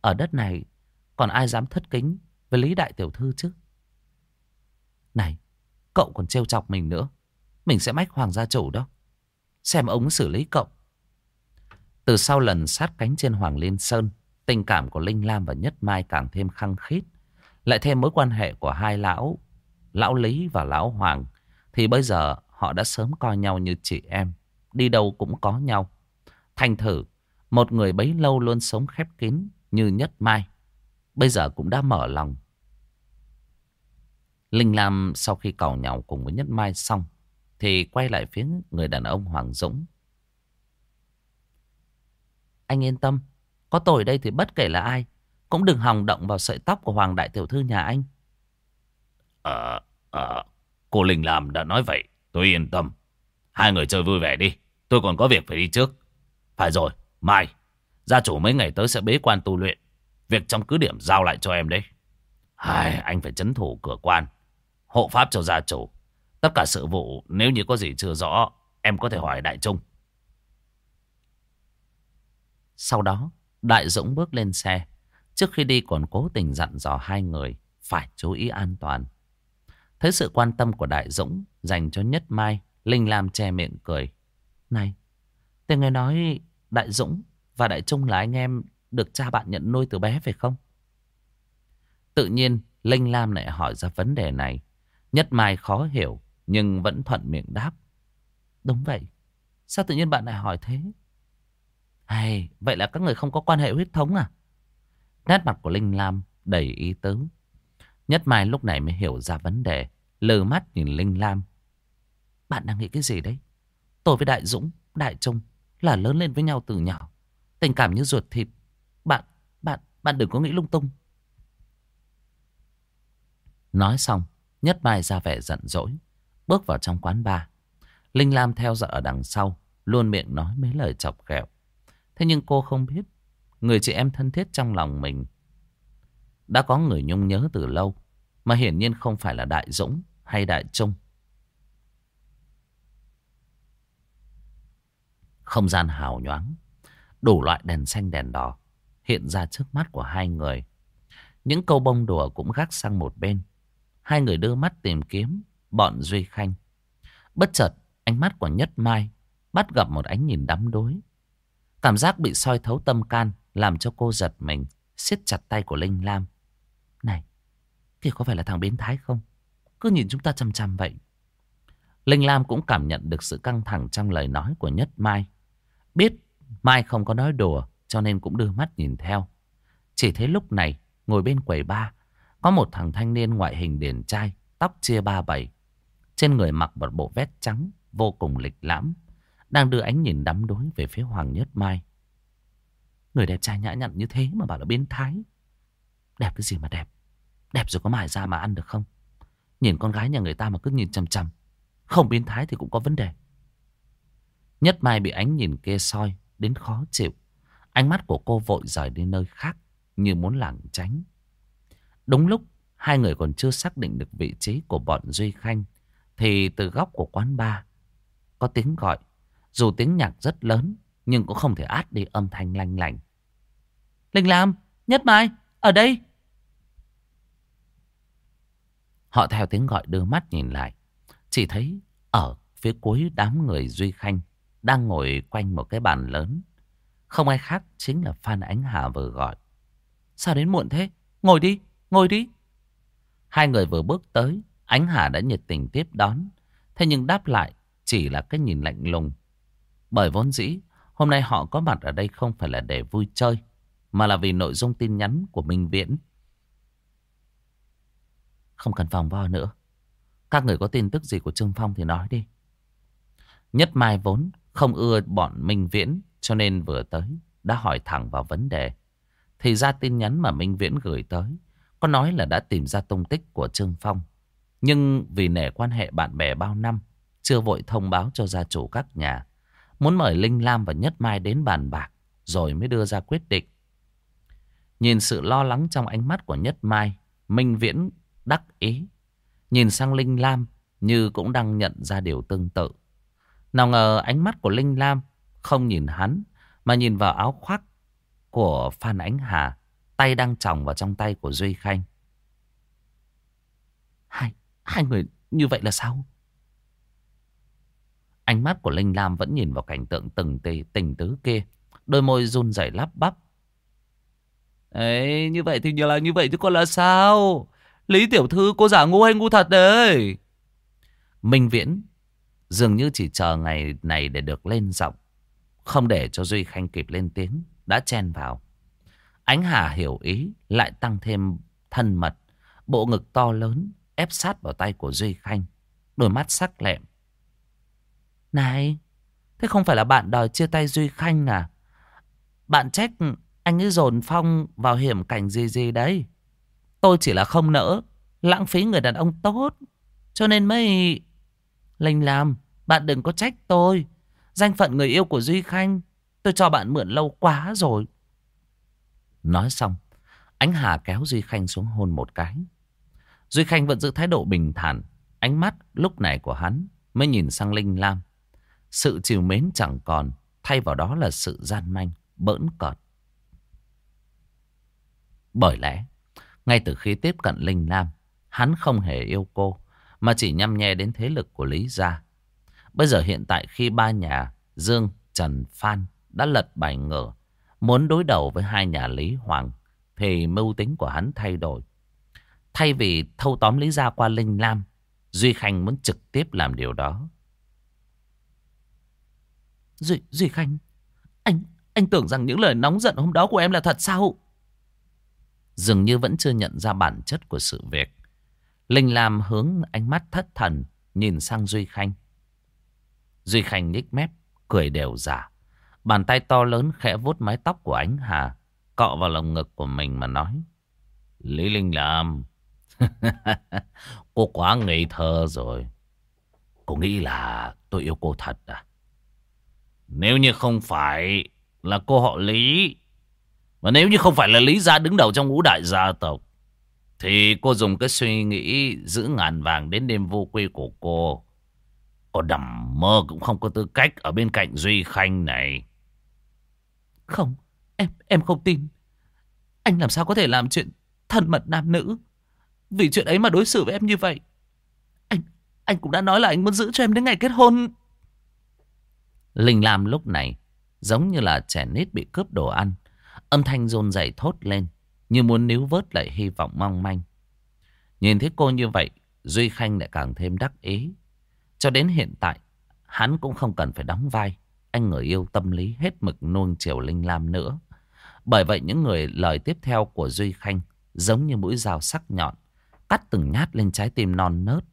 Ở đất này, còn ai dám thất kính với Lý Đại Tiểu Thư chứ? Này, cậu còn trêu chọc mình nữa. Mình sẽ mách Hoàng gia chủ đó. Xem ông xử lý cậu. Từ sau lần sát cánh trên Hoàng Liên Sơn, tình cảm của Linh Lam và Nhất Mai càng thêm khăng khít. Lại thêm mối quan hệ của hai lão, lão Lý và lão Hoàng, thì bây giờ họ đã sớm coi nhau như chị em, đi đâu cũng có nhau. Thành thử, một người bấy lâu luôn sống khép kín như Nhất Mai, bây giờ cũng đã mở lòng. Linh Lam sau khi cầu nhau cùng với Nhất Mai xong, thì quay lại phía người đàn ông Hoàng Dũng. Anh yên tâm, có tôi đây thì bất kể là ai, cũng đừng hòng động vào sợi tóc của Hoàng Đại Tiểu Thư nhà anh. Ờ, ờ, cô Linh Lam đã nói vậy, tôi yên tâm. Hai người chơi vui vẻ đi, tôi còn có việc phải đi trước. Phải rồi, mai, gia chủ mấy ngày tới sẽ bế quan tu luyện. Việc trong cứ điểm giao lại cho em đấy. Ai, anh phải chấn thủ cửa quan, hộ pháp cho gia chủ. Tất cả sự vụ nếu như có gì chưa rõ, em có thể hỏi Đại Trung. Sau đó, Đại Dũng bước lên xe. Trước khi đi còn cố tình dặn dò hai người phải chú ý an toàn. Thấy sự quan tâm của Đại Dũng dành cho Nhất Mai, Linh Lam che miệng cười. Này, tôi nghe nói Đại Dũng và Đại Trung là anh em được cha bạn nhận nuôi từ bé phải không? Tự nhiên, Linh Lam lại hỏi ra vấn đề này. Nhất Mai khó hiểu, nhưng vẫn thuận miệng đáp. Đúng vậy. Sao tự nhiên bạn lại hỏi thế? Hay, vậy là các người không có quan hệ huyết thống à? Nét mặt của Linh Lam đầy ý tứ. Nhất Mai lúc này mới hiểu ra vấn đề. Lờ mắt nhìn Linh Lam. Bạn đang nghĩ cái gì đấy? Tôi với Đại Dũng, Đại Trung là lớn lên với nhau từ nhỏ. Tình cảm như ruột thịt. Bạn, bạn, bạn đừng có nghĩ lung tung. Nói xong, Nhất Mai ra vẻ giận dỗi. Bước vào trong quán bar. Linh Lam theo dõi ở đằng sau. Luôn miệng nói mấy lời chọc ghẹo. Thế nhưng cô không biết. Người chị em thân thiết trong lòng mình. Đã có người nhung nhớ từ lâu. Mà hiển nhiên không phải là Đại Dũng hay Đại Trung. Không gian hào nhoáng. Đủ loại đèn xanh đèn đỏ. Hiện ra trước mắt của hai người. Những câu bông đùa cũng gác sang một bên. Hai người đưa mắt tìm kiếm bọn Duy Khanh. Bất chợt, ánh mắt của Nhất Mai bắt gặp một ánh nhìn đắm đuối. Cảm giác bị soi thấu tâm can làm cho cô giật mình, siết chặt tay của Linh Lam. Này, kia có phải là thằng biến thái không? Cứ nhìn chúng ta chăm chăm vậy. Linh Lam cũng cảm nhận được sự căng thẳng trong lời nói của Nhất Mai. Biết Mai không có nói đùa cho nên cũng đưa mắt nhìn theo. Chỉ thấy lúc này ngồi bên quầy ba có một thằng thanh niên ngoại hình điển trai, tóc chia ba bảy. Trên người mặc một bộ vest trắng, vô cùng lịch lãm. Đang đưa ánh nhìn đắm đuối về phía Hoàng Nhất Mai. Người đẹp trai nhã nhặn như thế mà bảo là biến thái. Đẹp cái gì mà đẹp. Đẹp rồi có mài ra mà ăn được không? Nhìn con gái nhà người ta mà cứ nhìn chằm chằm. Không biến thái thì cũng có vấn đề. Nhất Mai bị ánh nhìn kia soi đến khó chịu. Ánh mắt của cô vội rời đi nơi khác như muốn lảng tránh. Đúng lúc hai người còn chưa xác định được vị trí của bọn Duy Khanh thì từ góc của quán bar có tiếng gọi. Dù tiếng nhạc rất lớn nhưng cũng không thể át đi âm thanh lanh lành. Linh Lam, Nhất Mai, ở đây. Họ theo tiếng gọi đưa mắt nhìn lại. Chỉ thấy ở phía cuối đám người Duy Khanh đang ngồi quanh một cái bàn lớn. Không ai khác chính là Phan Ánh Hà vừa gọi. Sao đến muộn thế? Ngồi đi, ngồi đi. Hai người vừa bước tới, Ánh Hà đã nhiệt tình tiếp đón. Thế nhưng đáp lại chỉ là cái nhìn lạnh lùng. Bởi vốn dĩ, hôm nay họ có mặt ở đây không phải là để vui chơi, mà là vì nội dung tin nhắn của Minh Viễn. Không cần vòng vo nữa. Các người có tin tức gì của Trương Phong thì nói đi. Nhất Mai vốn không ưa bọn Minh Viễn cho nên vừa tới đã hỏi thẳng vào vấn đề. Thì ra tin nhắn mà Minh Viễn gửi tới có nói là đã tìm ra tung tích của Trương Phong. Nhưng vì nể quan hệ bạn bè bao năm chưa vội thông báo cho gia chủ các nhà. Muốn mời Linh Lam và Nhất Mai đến bàn bạc rồi mới đưa ra quyết định. Nhìn sự lo lắng trong ánh mắt của Nhất Mai, Minh Viễn đắc ý. Nhìn sang Linh Lam như cũng đang nhận ra điều tương tự. Nào ngờ ánh mắt của Linh Lam không nhìn hắn mà nhìn vào áo khoác của Phan Ánh Hà. Tay đang tròng vào trong tay của Duy Khanh. Hai, hai người như vậy là sao? Ánh mắt của Linh Lam vẫn nhìn vào cảnh tượng từng tì tình tứ kia. Đôi môi run rẩy lắp bắp. Ấy, như vậy thì như là như vậy chứ còn là sao? Lý tiểu thư cô giả ngu hay ngu thật đấy? Minh Viễn dường như chỉ chờ ngày này để được lên giọng. Không để cho Duy Khanh kịp lên tiếng, đã chen vào. Ánh Hà hiểu ý, lại tăng thêm thân mật. Bộ ngực to lớn, ép sát vào tay của Duy Khanh. Đôi mắt sắc lẹm. Này, thế không phải là bạn đòi chia tay Duy Khanh à? Bạn trách anh ấy dồn Phong vào hiểm cảnh gì gì đấy. Tôi chỉ là không nỡ, lãng phí người đàn ông tốt. Cho nên mới... Linh làm, bạn đừng có trách tôi. Danh phận người yêu của Duy Khanh, tôi cho bạn mượn lâu quá rồi. Nói xong, ánh Hà kéo Duy Khanh xuống hôn một cái. Duy Khanh vẫn giữ thái độ bình thản. Ánh mắt lúc này của hắn mới nhìn sang Linh Lam. Sự chiều mến chẳng còn, thay vào đó là sự gian manh, bỡn cợt. Bởi lẽ, ngay từ khi tiếp cận Linh Lam, hắn không hề yêu cô, mà chỉ nhăm nhe đến thế lực của Lý Gia. Bây giờ hiện tại khi ba nhà Dương, Trần, Phan đã lật bài ngửa, muốn đối đầu với hai nhà Lý Hoàng, thì mưu tính của hắn thay đổi. Thay vì thâu tóm Lý Gia qua Linh Lam, Duy Khanh muốn trực tiếp làm điều đó. Duy, Duy Khanh, anh, anh tưởng rằng những lời nóng giận hôm đó của em là thật sao? Dường như vẫn chưa nhận ra bản chất của sự việc. Linh Lam hướng ánh mắt thất thần, nhìn sang Duy Khanh. Duy Khanh nhích mép, cười đều giả. Bàn tay to lớn khẽ vuốt mái tóc của ánh Hà, cọ vào lồng ngực của mình mà nói. Lý Linh làm, cô quá ngây thơ rồi. Cô nghĩ là tôi yêu cô thật à? Nếu như không phải là cô họ Lý, mà nếu như không phải là Lý gia đứng đầu trong ngũ đại gia tộc, thì cô dùng cái suy nghĩ giữ ngàn vàng đến đêm vô quy của cô. Cô đầm mơ cũng không có tư cách ở bên cạnh Duy Khanh này. Không, em em không tin. Anh làm sao có thể làm chuyện thân mật nam nữ? Vì chuyện ấy mà đối xử với em như vậy. Anh anh cũng đã nói là anh muốn giữ cho em đến ngày kết hôn. Linh Lam lúc này giống như là trẻ nít bị cướp đồ ăn. Âm thanh rôn rẩy thốt lên như muốn níu vớt lại hy vọng mong manh. Nhìn thấy cô như vậy, Duy Khanh lại càng thêm đắc ý. Cho đến hiện tại, hắn cũng không cần phải đóng vai. Anh người yêu tâm lý hết mực nuông chiều Linh Lam nữa. Bởi vậy những người lời tiếp theo của Duy Khanh giống như mũi dao sắc nhọn, cắt từng nhát lên trái tim non nớt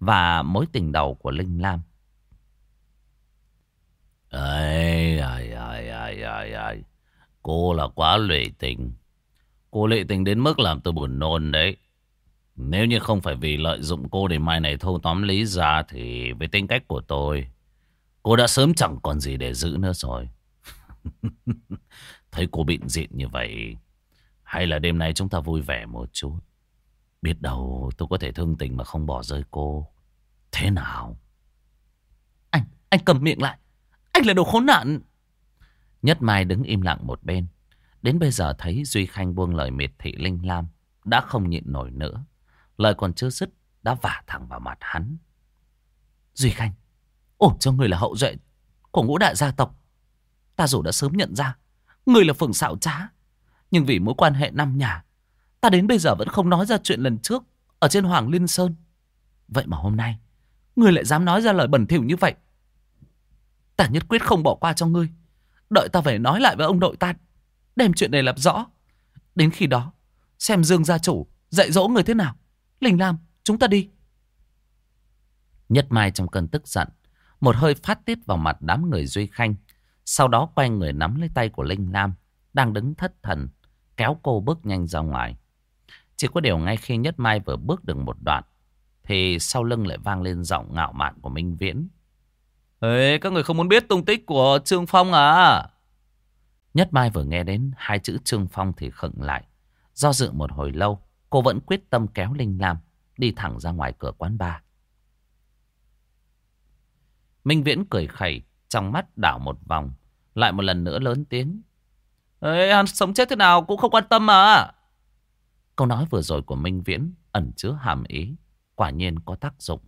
và mối tình đầu của Linh Lam. Ây, ai, ai, ai, ai, ai. Cô là quá lệ tình. Cô lệ tình đến mức làm tôi buồn nôn đấy. Nếu như không phải vì lợi dụng cô để mai này thâu tóm lý ra thì với tính cách của tôi, cô đã sớm chẳng còn gì để giữ nữa rồi. Thấy cô bịn diện như vậy, hay là đêm nay chúng ta vui vẻ một chút. Biết đâu tôi có thể thương tình mà không bỏ rơi cô. Thế nào? Anh, anh cầm miệng lại. Anh là đồ khốn nạn. Nhất Mai đứng im lặng một bên. Đến bây giờ thấy Duy Khanh buông lời miệt thị Linh Lam. Đã không nhịn nổi nữa. Lời còn chưa dứt đã vả thẳng vào mặt hắn. Duy Khanh, ổn cho người là hậu duệ của ngũ đại gia tộc. Ta dù đã sớm nhận ra, người là phường xạo trá. Nhưng vì mối quan hệ năm nhà, ta đến bây giờ vẫn không nói ra chuyện lần trước ở trên Hoàng Liên Sơn. Vậy mà hôm nay, người lại dám nói ra lời bẩn thỉu như vậy. Ta nhất quyết không bỏ qua cho ngươi. Đợi ta về nói lại với ông nội ta, đem chuyện này làm rõ. Đến khi đó, xem Dương gia chủ dạy dỗ người thế nào. Linh Lam, chúng ta đi. Nhất Mai trong cơn tức giận, một hơi phát tiết vào mặt đám người Duy Khanh. Sau đó quay người nắm lấy tay của Linh Lam, đang đứng thất thần, kéo cô bước nhanh ra ngoài. Chỉ có điều ngay khi Nhất Mai vừa bước được một đoạn, thì sau lưng lại vang lên giọng ngạo mạn của Minh Viễn. Ê, các người không muốn biết tung tích của Trương Phong à? Nhất Mai vừa nghe đến hai chữ Trương Phong thì khựng lại. Do dự một hồi lâu, cô vẫn quyết tâm kéo Linh Lam đi thẳng ra ngoài cửa quán bar. Minh Viễn cười khẩy, trong mắt đảo một vòng, lại một lần nữa lớn tiếng. Ê, hắn sống chết thế nào cũng không quan tâm mà. Câu nói vừa rồi của Minh Viễn ẩn chứa hàm ý, quả nhiên có tác dụng.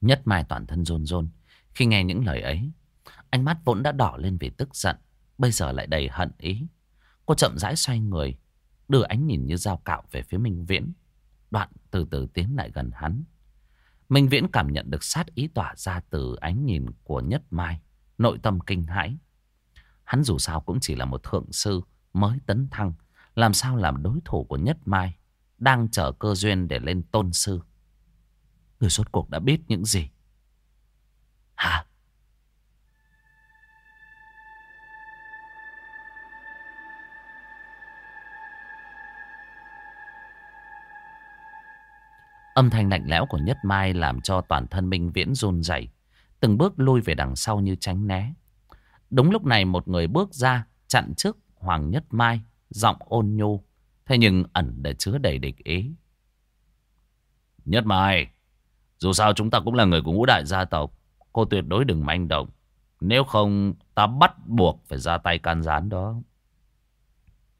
Nhất Mai toàn thân rôn rôn, khi nghe những lời ấy, ánh mắt vốn đã đỏ lên vì tức giận, bây giờ lại đầy hận ý. Cô chậm rãi xoay người, đưa ánh nhìn như dao cạo về phía Minh Viễn. Đoạn từ từ tiến lại gần hắn. Minh Viễn cảm nhận được sát ý tỏa ra từ ánh nhìn của Nhất Mai, nội tâm kinh hãi. Hắn dù sao cũng chỉ là một thượng sư mới tấn thăng, làm sao làm đối thủ của Nhất Mai, đang chờ cơ duyên để lên tôn sư. Người suốt cuộc đã biết những gì? Hả? Âm thanh lạnh lẽo của Nhất Mai làm cho toàn thân Minh Viễn run rẩy, từng bước lui về đằng sau như tránh né. Đúng lúc này một người bước ra chặn trước Hoàng Nhất Mai, giọng ôn nhu, thế nhưng ẩn để chứa đầy địch ý. Nhất Mai, dù sao chúng ta cũng là người của ngũ đại gia tộc, cô tuyệt đối đừng manh động. Nếu không ta bắt buộc phải ra tay can gián đó.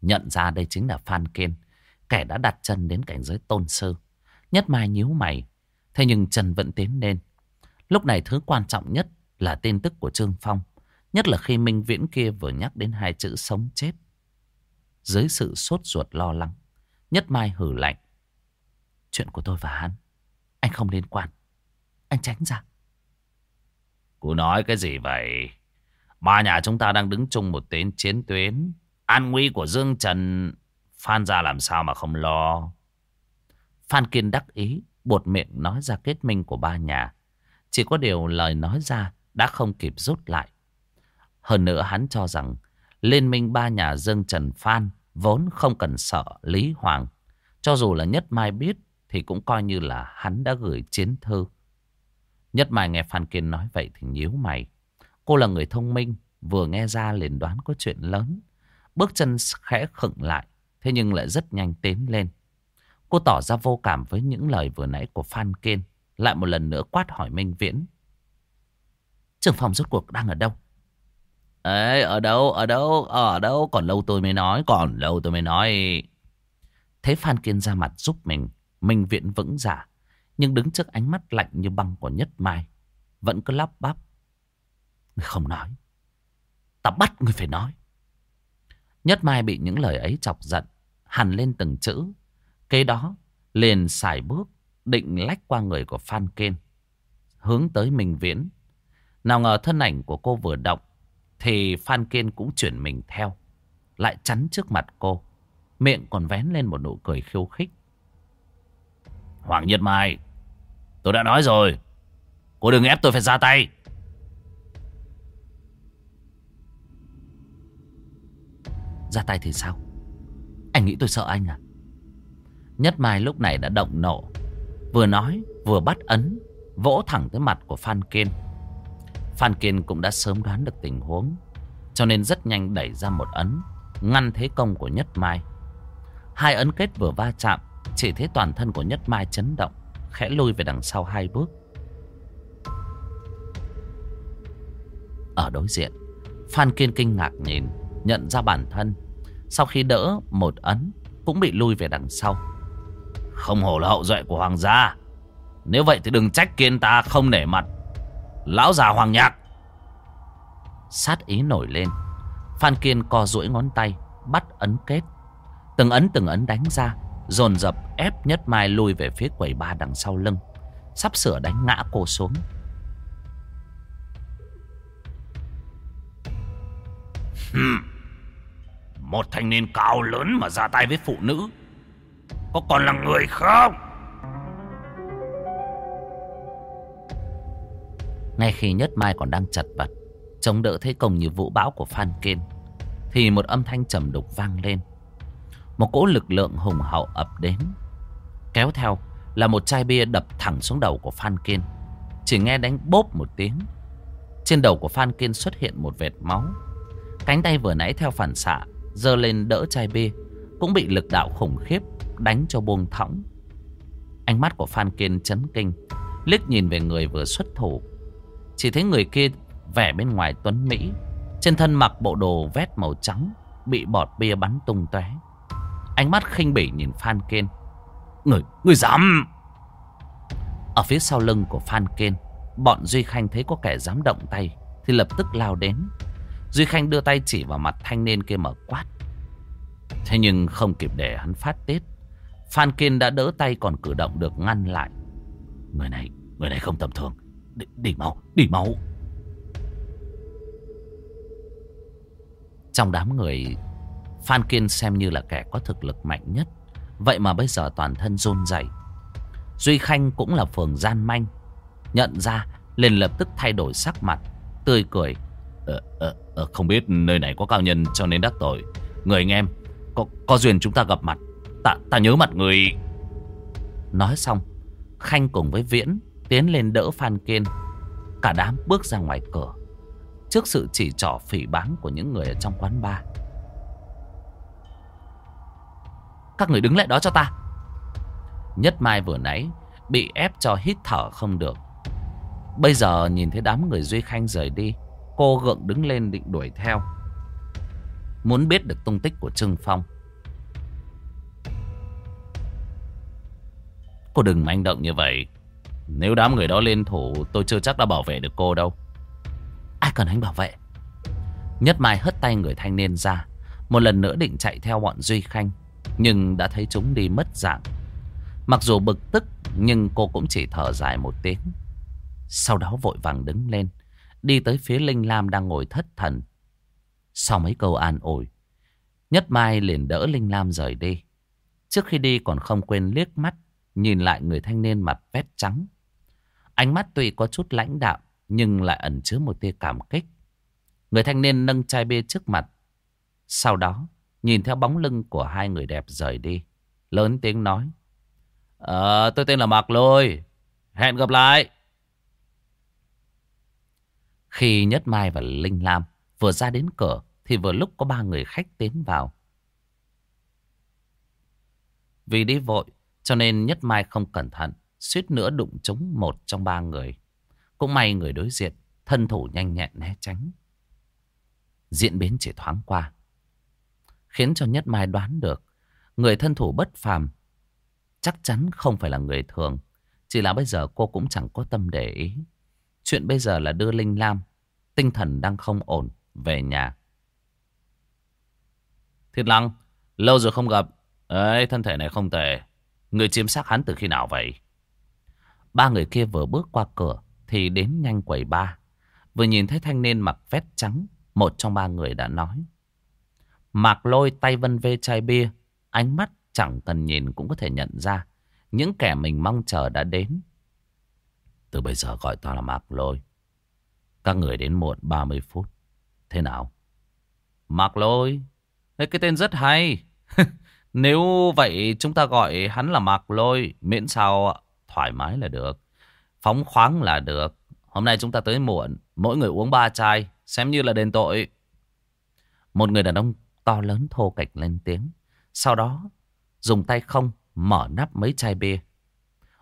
Nhận ra đây chính là Phan Kiên, kẻ đã đặt chân đến cảnh giới tôn sư. Nhất Mai nhíu mày. Thế nhưng Trần vẫn tiến lên. Lúc này thứ quan trọng nhất là tin tức của Trương Phong. Nhất là khi Minh Viễn kia vừa nhắc đến hai chữ sống chết. Dưới sự sốt ruột lo lắng. Nhất Mai hử lạnh. Chuyện của tôi và hắn. Anh không liên quan. Anh tránh ra. Cô nói cái gì vậy? Ba nhà chúng ta đang đứng chung một tên chiến tuyến. An nguy của Dương Trần, Phan ra làm sao mà không lo. Phan Kiên đắc ý, buột miệng nói ra kết minh của ba nhà. Chỉ có điều lời nói ra đã không kịp rút lại. Hơn nữa hắn cho rằng liên minh ba nhà Dương Trần Phan vốn không cần sợ Lý Hoàng. Cho dù là Nhất Mai biết thì cũng coi như là hắn đã gửi chiến thư. Nhất Mai nghe Phan Kiên nói vậy thì nhíu mày. Cô là người thông minh, vừa nghe ra liền đoán có chuyện lớn. Bước chân khẽ khựng lại, thế nhưng lại rất nhanh tiến lên. Cô tỏ ra vô cảm với những lời vừa nãy của Phan Kiên. Lại một lần nữa quát hỏi Minh Viễn. trưởng phòng rốt cuộc đang ở đâu? Ê, ở đâu, ở đâu, ở đâu, còn lâu tôi mới nói, còn lâu tôi mới nói. Thế Phan Kiên ra mặt giúp mình, Minh Viễn vững giả, nhưng đứng trước ánh mắt lạnh như băng của Nhất Mai, vẫn cứ lắp bắp. Người không nói, ta bắt người phải nói. Nhất Mai bị những lời ấy chọc giận, hằn lên từng chữ, Kế đó, liền xài bước, định lách qua người của Phan Kiên, hướng tới Minh Viễn. Nào ngờ thân ảnh của cô vừa động, thì Phan Kiên cũng chuyển mình theo, lại chắn trước mặt cô. Miệng còn vén lên một nụ cười khiêu khích. Hoàng Nhật Mai, tôi đã nói rồi. Cô đừng ép tôi phải ra tay. Ra tay thì sao? Anh nghĩ tôi sợ anh à? Nhất Mai lúc này đã động nộ. Vừa nói, vừa bắt ấn, vỗ thẳng tới mặt của Phan Kiên. Phan Kiên cũng đã sớm đoán được tình huống, cho nên rất nhanh đẩy ra một ấn, ngăn thế công của Nhất Mai. Hai ấn kết vừa va chạm, chỉ thấy toàn thân của Nhất Mai chấn động, khẽ lùi về đằng sau hai bước. Ở đối diện, Phan Kiên kinh ngạc nhìn, nhận ra bản thân. Sau khi đỡ một ấn, cũng bị lùi về đằng sau. Không hổ là hậu duệ của hoàng gia. Nếu vậy thì đừng trách Kiên ta không nể mặt. Lão già hoàng nhạc. Sát ý nổi lên. Phan Kiên co duỗi ngón tay, bắt ấn kết. Từng ấn từng ấn đánh ra, dồn dập ép Nhất Mai lui về phía quầy ba đằng sau lưng. Sắp sửa đánh ngã cô xuống. Một thanh niên cao lớn mà ra tay với phụ nữ có còn là người không? Ngay khi Nhất Mai còn đang chật vật, Chống đỡ thế công như vũ bão của Phan Kiên, Thì một âm thanh trầm đục vang lên. Một cỗ lực lượng hùng hậu ập đến, Kéo theo là một chai bia đập thẳng xuống đầu của Phan Kiên. Chỉ nghe đánh bốp một tiếng, Trên đầu của Phan Kiên xuất hiện một vệt máu. Cánh tay vừa nãy theo phản xạ, giơ lên đỡ chai bia, cũng bị lực đạo khủng khiếp đánh cho buông thõng. Ánh mắt của Phan Kiên chấn kinh, liếc nhìn về người vừa xuất thủ. Chỉ thấy người kia vẻ bên ngoài tuấn Mỹ, trên thân mặc bộ đồ vét màu trắng, bị bọt bia bắn tung tóe. Ánh mắt khinh bỉ nhìn Phan Kiên. Người, người dám... Ở phía sau lưng của Phan Kiên, bọn Duy Khanh thấy có kẻ dám động tay, thì lập tức lao đến. Duy Khanh đưa tay chỉ vào mặt thanh niên kia mở quát. Thế nhưng không kịp để hắn phát tiết. Phan Kiên đã đỡ tay còn cử động được ngăn lại. Người này, người này không tầm thường. Đi, đi máu, đi máu. Trong đám người, Phan Kiên xem như là kẻ có thực lực mạnh nhất. Vậy mà bây giờ toàn thân run rẩy. Duy Khanh cũng là phường gian manh. Nhận ra, liền lập tức thay đổi sắc mặt, tươi cười. Ờ, ờ, ờ, không biết nơi này có cao nhân cho nên đắc tội. Người anh em, có, có duyên chúng ta gặp mặt. Ta, ta nhớ mặt người... Nói xong, Khanh cùng với Viễn tiến lên đỡ Phan Kiên. Cả đám bước ra ngoài cửa. Trước sự chỉ trỏ phỉ báng của những người ở trong quán bar. Các người đứng lại đó cho ta. Nhất Mai vừa nãy bị ép cho hít thở không được. Bây giờ nhìn thấy đám người Duy Khanh rời đi. Cô gượng đứng lên định đuổi theo. Muốn biết được tung tích của Trương Phong. Cô đừng manh động như vậy. Nếu đám người đó lên thủ, tôi chưa chắc đã bảo vệ được cô đâu. Ai cần anh bảo vệ? Nhất Mai hất tay người thanh niên ra. Một lần nữa định chạy theo bọn Duy Khanh. Nhưng đã thấy chúng đi mất dạng. Mặc dù bực tức, nhưng cô cũng chỉ thở dài một tiếng. Sau đó vội vàng đứng lên. Đi tới phía Linh Lam đang ngồi thất thần. Sau mấy câu an ủi. Nhất Mai liền đỡ Linh Lam rời đi. Trước khi đi còn không quên liếc mắt. Nhìn lại người thanh niên mặt vét trắng. Ánh mắt tuy có chút lãnh đạo. Nhưng lại ẩn chứa một tia cảm kích. Người thanh niên nâng chai bia trước mặt. Sau đó nhìn theo bóng lưng của hai người đẹp rời đi. Lớn tiếng nói. Ờ, tôi tên là Mạc Lôi. Hẹn gặp lại. Khi Nhất Mai và Linh Lam vừa ra đến cửa thì vừa lúc có ba người khách tiến vào. Vì đi vội cho nên Nhất Mai không cẩn thận, suýt nữa đụng trúng một trong ba người. Cũng may người đối diện, thân thủ nhanh nhẹn né tránh. Diễn biến chỉ thoáng qua. Khiến cho Nhất Mai đoán được người thân thủ bất phàm chắc chắn không phải là người thường. Chỉ là bây giờ cô cũng chẳng có tâm để ý. Chuyện bây giờ là đưa Linh Lam, tinh thần đang không ổn, về nhà. Thiết Lăng, lâu rồi không gặp. Ấy, thân thể này không tệ. Người chiếm xác hắn từ khi nào vậy? Ba người kia vừa bước qua cửa thì đến nhanh quầy ba. Vừa nhìn thấy thanh niên mặc vest trắng, một trong ba người đã nói. Mạc lôi tay vân vê chai bia, Ánh mắt chẳng cần nhìn cũng có thể nhận ra. Những kẻ mình mong chờ đã đến. Từ bây giờ gọi tao là Mạc Lôi. Các người đến muộn 30 phút. Thế nào? Mạc Lôi. Cái tên rất hay. Nếu vậy, chúng ta gọi hắn là Mạc Lôi. Miễn sao thoải mái là được. Phóng khoáng là được. Hôm nay chúng ta tới muộn. Mỗi người uống ba chai. Xem như là đền tội. Một người đàn ông to lớn thô kệch lên tiếng. Sau đó dùng tay không mở nắp mấy chai bia.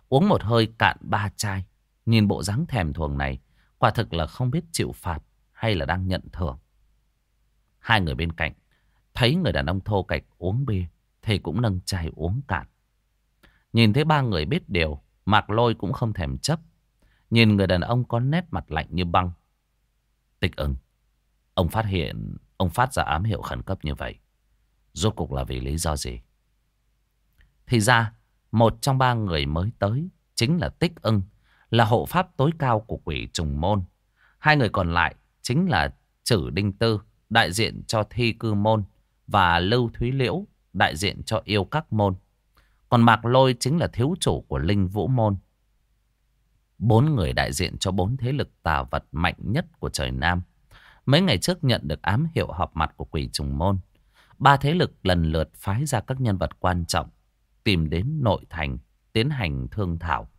Uống một hơi cạn ba chai. Nhìn bộ dáng thèm thuồng này. Quả thực là không biết chịu phạt hay là đang nhận thưởng. Hai người bên cạnh thấy người đàn ông thô kệch uống bia thì cũng nâng chai uống cạn. Nhìn thấy ba người biết điều, Mạc Lôi cũng không thèm chấp. Nhìn người đàn ông có nét mặt lạnh như băng. Tịch ưng, ông phát hiện, ông phát ra ám hiệu khẩn cấp như vậy. Rốt cuộc là vì lý do gì? Thì ra, một trong ba người mới tới chính là Tích ưng, là hộ pháp tối cao của quỷ trùng môn. Hai người còn lại chính là Chử Đinh Tư, đại diện cho thi cư môn, và Lưu Thúy Liễu, đại diện cho yêu các môn. Còn Mạc Lôi chính là thiếu chủ của Linh Vũ Môn. Bốn người đại diện cho bốn thế lực tà vật mạnh nhất của trời Nam. Mấy ngày trước nhận được ám hiệu họp mặt của quỷ trùng môn. Ba thế lực lần lượt phái ra các nhân vật quan trọng, tìm đến nội thành, tiến hành thương thảo.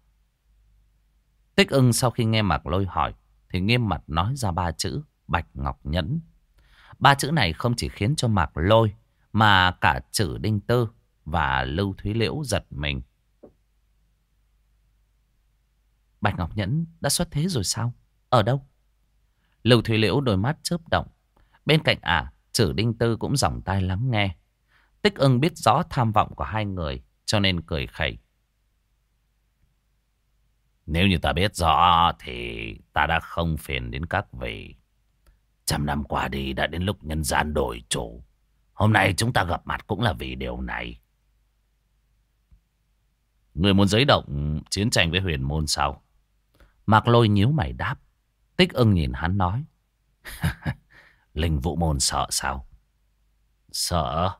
Tích ưng sau khi nghe Mạc Lôi hỏi, thì nghiêm mặt nói ra ba chữ Bạch Ngọc Nhẫn. Ba chữ này không chỉ khiến cho Mạc Lôi, mà cả Chử Đinh Tư và Lưu Thúy Liễu giật mình. Bạch Ngọc Nhẫn đã xuất thế rồi sao? Ở đâu? Lưu Thúy Liễu đôi mắt chớp động. Bên cạnh ả, à, Chử Đinh Tư cũng dòng tai lắng nghe. Tích ưng biết rõ tham vọng của hai người, cho nên cười khẩy. Nếu như ta biết rõ thì ta đã không phiền đến các vị. Trăm năm qua đi đã đến lúc nhân gian đổi chủ. Hôm nay chúng ta gặp mặt cũng là vì điều này. Người muốn giấy động chiến tranh với huyền môn sao? Mạc lôi nhíu mày đáp. Tích ưng nhìn hắn nói. Linh vũ môn sợ sao? Sợ?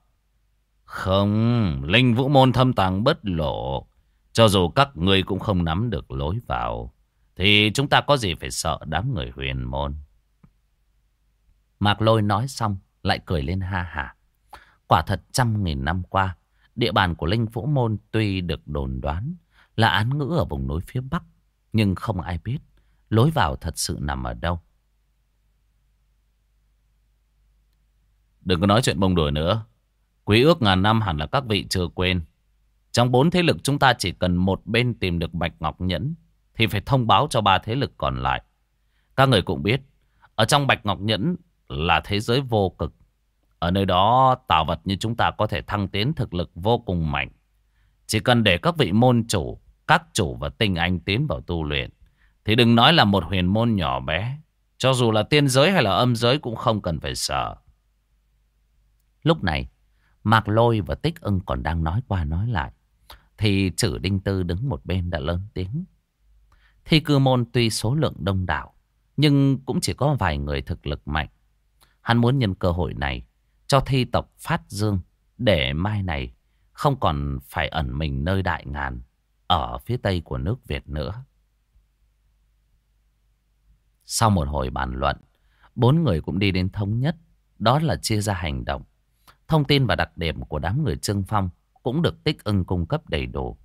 Không, linh vũ môn thâm tàng bất lộ. Cho dù các ngươi cũng không nắm được lối vào. Thì chúng ta có gì phải sợ đám người huyền môn. Mạc lôi nói xong lại cười lên ha hả. Quả thật trăm nghìn năm qua, địa bàn của Linh Vũ Môn tuy được đồn đoán là án ngữ ở vùng núi phía Bắc, nhưng không ai biết lối vào thật sự nằm ở đâu. Đừng có nói chuyện bông đùa nữa. Quý ước ngàn năm hẳn là các vị chưa quên. Trong bốn thế lực chúng ta chỉ cần một bên tìm được Bạch Ngọc Nhẫn thì phải thông báo cho ba thế lực còn lại. Các người cũng biết, ở trong Bạch Ngọc Nhẫn là thế giới vô cực. Ở nơi đó tạo vật như chúng ta có thể thăng tiến thực lực vô cùng mạnh. Chỉ cần để các vị môn chủ, các chủ và tinh anh tiến vào tu luyện. Thì đừng nói là một huyền môn nhỏ bé. Cho dù là tiên giới hay là âm giới cũng không cần phải sợ. Lúc này, Mạc Lôi và Tích ưng còn đang nói qua nói lại. Thì chữ Đinh Tư đứng một bên đã lớn tiếng. Thi cư môn tuy số lượng đông đảo, nhưng cũng chỉ có vài người thực lực mạnh. Hắn muốn nhân cơ hội này cho thi tộc phát dương để mai này không còn phải ẩn mình nơi đại ngàn ở phía tây của nước Việt nữa. Sau một hồi bàn luận, bốn người cũng đi đến thống nhất, đó là chia ra hành động. Thông tin và đặc điểm của đám người Trương Phong cũng được tích ưng cung cấp đầy đủ.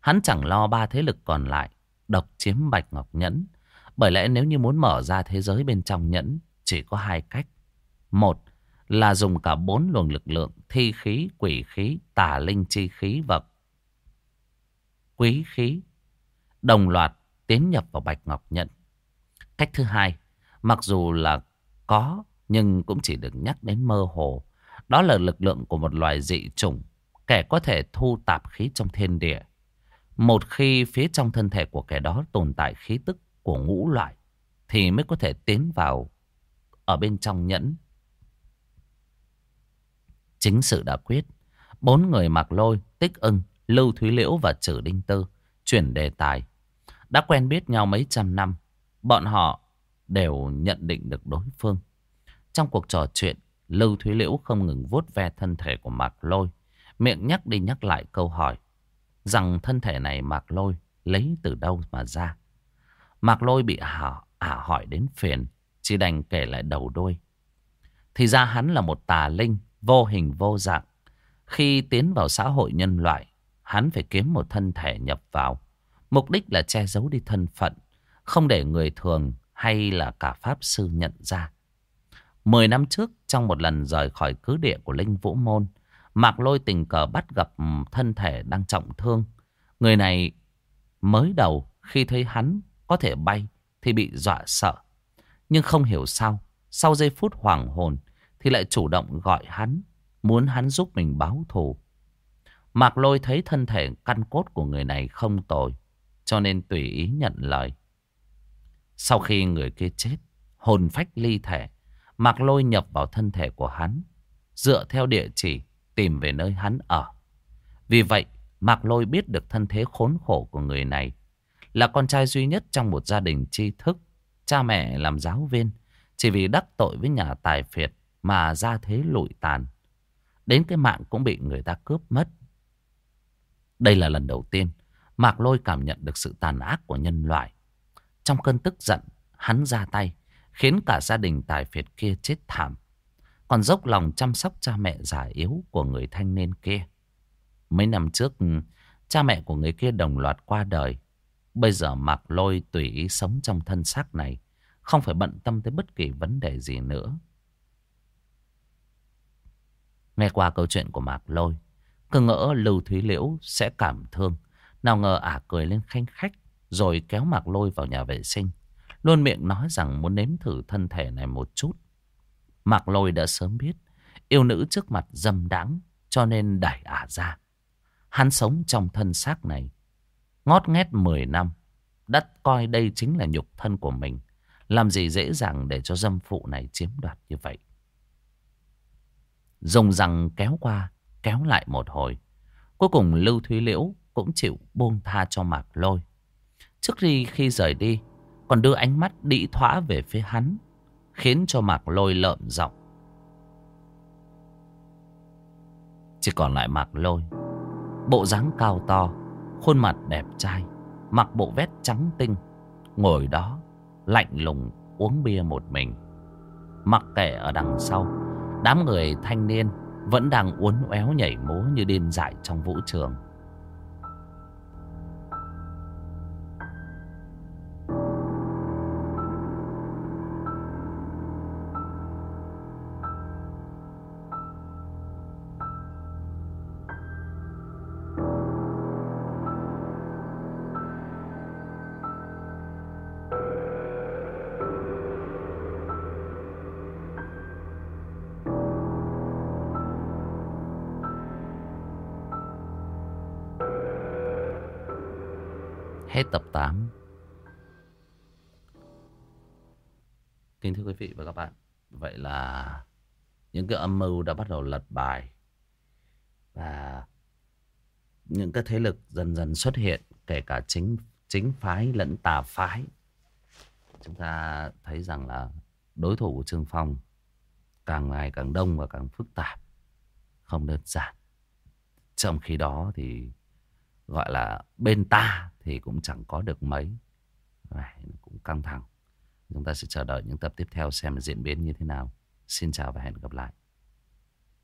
Hắn chẳng lo ba thế lực còn lại, độc chiếm Bạch Ngọc Nhẫn. Bởi lẽ nếu như muốn mở ra thế giới bên trong nhẫn, chỉ có hai cách. Một là dùng cả bốn luồng lực lượng thi khí, quỷ khí, tà linh chi khí và quý khí đồng loạt tiến nhập vào Bạch Ngọc Nhận. Cách thứ hai, mặc dù là có nhưng cũng chỉ được nhắc đến mơ hồ. Đó là lực lượng của một loài dị chủng, kẻ có thể thu tạp khí trong thiên địa. Một khi phía trong thân thể của kẻ đó tồn tại khí tức của ngũ loại, thì mới có thể tiến vào ở bên trong nhẫn Chính sự đã quyết. Bốn người mặc lôi, tích ưng, lưu thúy liễu và Trử đinh tư chuyển đề tài. Đã quen biết nhau mấy trăm năm, bọn họ đều nhận định được đối phương. Trong cuộc trò chuyện, Lưu Thúy Liễu không ngừng vuốt ve thân thể của Mạc Lôi. Miệng nhắc đi nhắc lại câu hỏi. Rằng thân thể này Mạc Lôi lấy từ đâu mà ra. Mạc Lôi bị hả, hả hỏi đến phiền. Chỉ đành kể lại đầu đuôi. Thì ra hắn là một tà linh vô hình vô dạng. Khi tiến vào xã hội nhân loại, hắn phải kiếm một thân thể nhập vào. Mục đích là che giấu đi thân phận, không để người thường hay là cả Pháp Sư nhận ra. Mười năm trước, trong một lần rời khỏi cứ địa của Linh Vũ Môn, Mạc Lôi tình cờ bắt gặp thân thể đang trọng thương. Người này mới đầu khi thấy hắn có thể bay thì bị dọa sợ. Nhưng không hiểu sao, sau giây phút hoảng hồn thì lại chủ động gọi hắn, muốn hắn giúp mình báo thù. Mạc Lôi thấy thân thể căn cốt của người này không tồi, cho nên tùy ý nhận lời. Sau khi người kia chết, hồn phách ly thể, Mạc Lôi nhập vào thân thể của hắn, dựa theo địa chỉ tìm về nơi hắn ở. Vì vậy, Mạc Lôi biết được thân thế khốn khổ của người này. Là con trai duy nhất trong một gia đình tri thức, cha mẹ làm giáo viên, chỉ vì đắc tội với nhà tài phiệt mà ra thế lụi tàn. Đến cái mạng cũng bị người ta cướp mất. Đây là lần đầu tiên Mạc Lôi cảm nhận được sự tàn ác của nhân loại. Trong cơn tức giận, hắn ra tay, khiến cả gia đình tài phiệt kia chết thảm. Còn dốc lòng chăm sóc cha mẹ già yếu của người thanh niên kia. Mấy năm trước, cha mẹ của người kia đồng loạt qua đời. Bây giờ Mạc Lôi tùy ý sống trong thân xác này, không phải bận tâm tới bất kỳ vấn đề gì nữa. Nghe qua câu chuyện của Mạc Lôi, cứ ngỡ Lưu Thúy Liễu sẽ cảm thương. Nào ngờ ả cười lên khanh khách, rồi kéo Mạc Lôi vào nhà vệ sinh. Luôn miệng nói rằng muốn nếm thử thân thể này một chút. Mạc Lôi đã sớm biết, yêu nữ trước mặt dâm đáng, cho nên đẩy ả ra. Hắn sống trong thân xác này, ngót nghét 10 năm, đã coi đây chính là nhục thân của mình. Làm gì dễ dàng để cho dâm phụ này chiếm đoạt như vậy. Dùng răng kéo qua, kéo lại một hồi. Cuối cùng Lưu Thúy Liễu cũng chịu buông tha cho Mạc Lôi. Trước khi khi rời đi, còn đưa ánh mắt đĩ thỏa về phía hắn, khiến cho Mạc Lôi lợm giọng. Chỉ còn lại Mạc Lôi, bộ dáng cao to, khuôn mặt đẹp trai, mặc bộ vest trắng tinh, ngồi đó lạnh lùng uống bia một mình. Mặc kệ ở đằng sau, đám người thanh niên vẫn đang uốn éo nhảy múa như điên dại trong vũ trường. Hết tập 8 Kính thưa quý vị và các bạn, Vậy là Những cái âm mưu đã bắt đầu lật bài Và Những cái thế lực dần dần xuất hiện, Kể cả chính chính phái lẫn tà phái. Chúng ta thấy rằng là Đối thủ của Trương Phong Càng ngày càng đông và càng phức tạp, Không đơn giản. Trong khi đó thì gọi là bên ta thì cũng chẳng có được mấy. Cũng căng thẳng. Chúng ta sẽ chờ đợi những tập tiếp theo xem diễn biến như thế nào. Xin chào và hẹn gặp lại.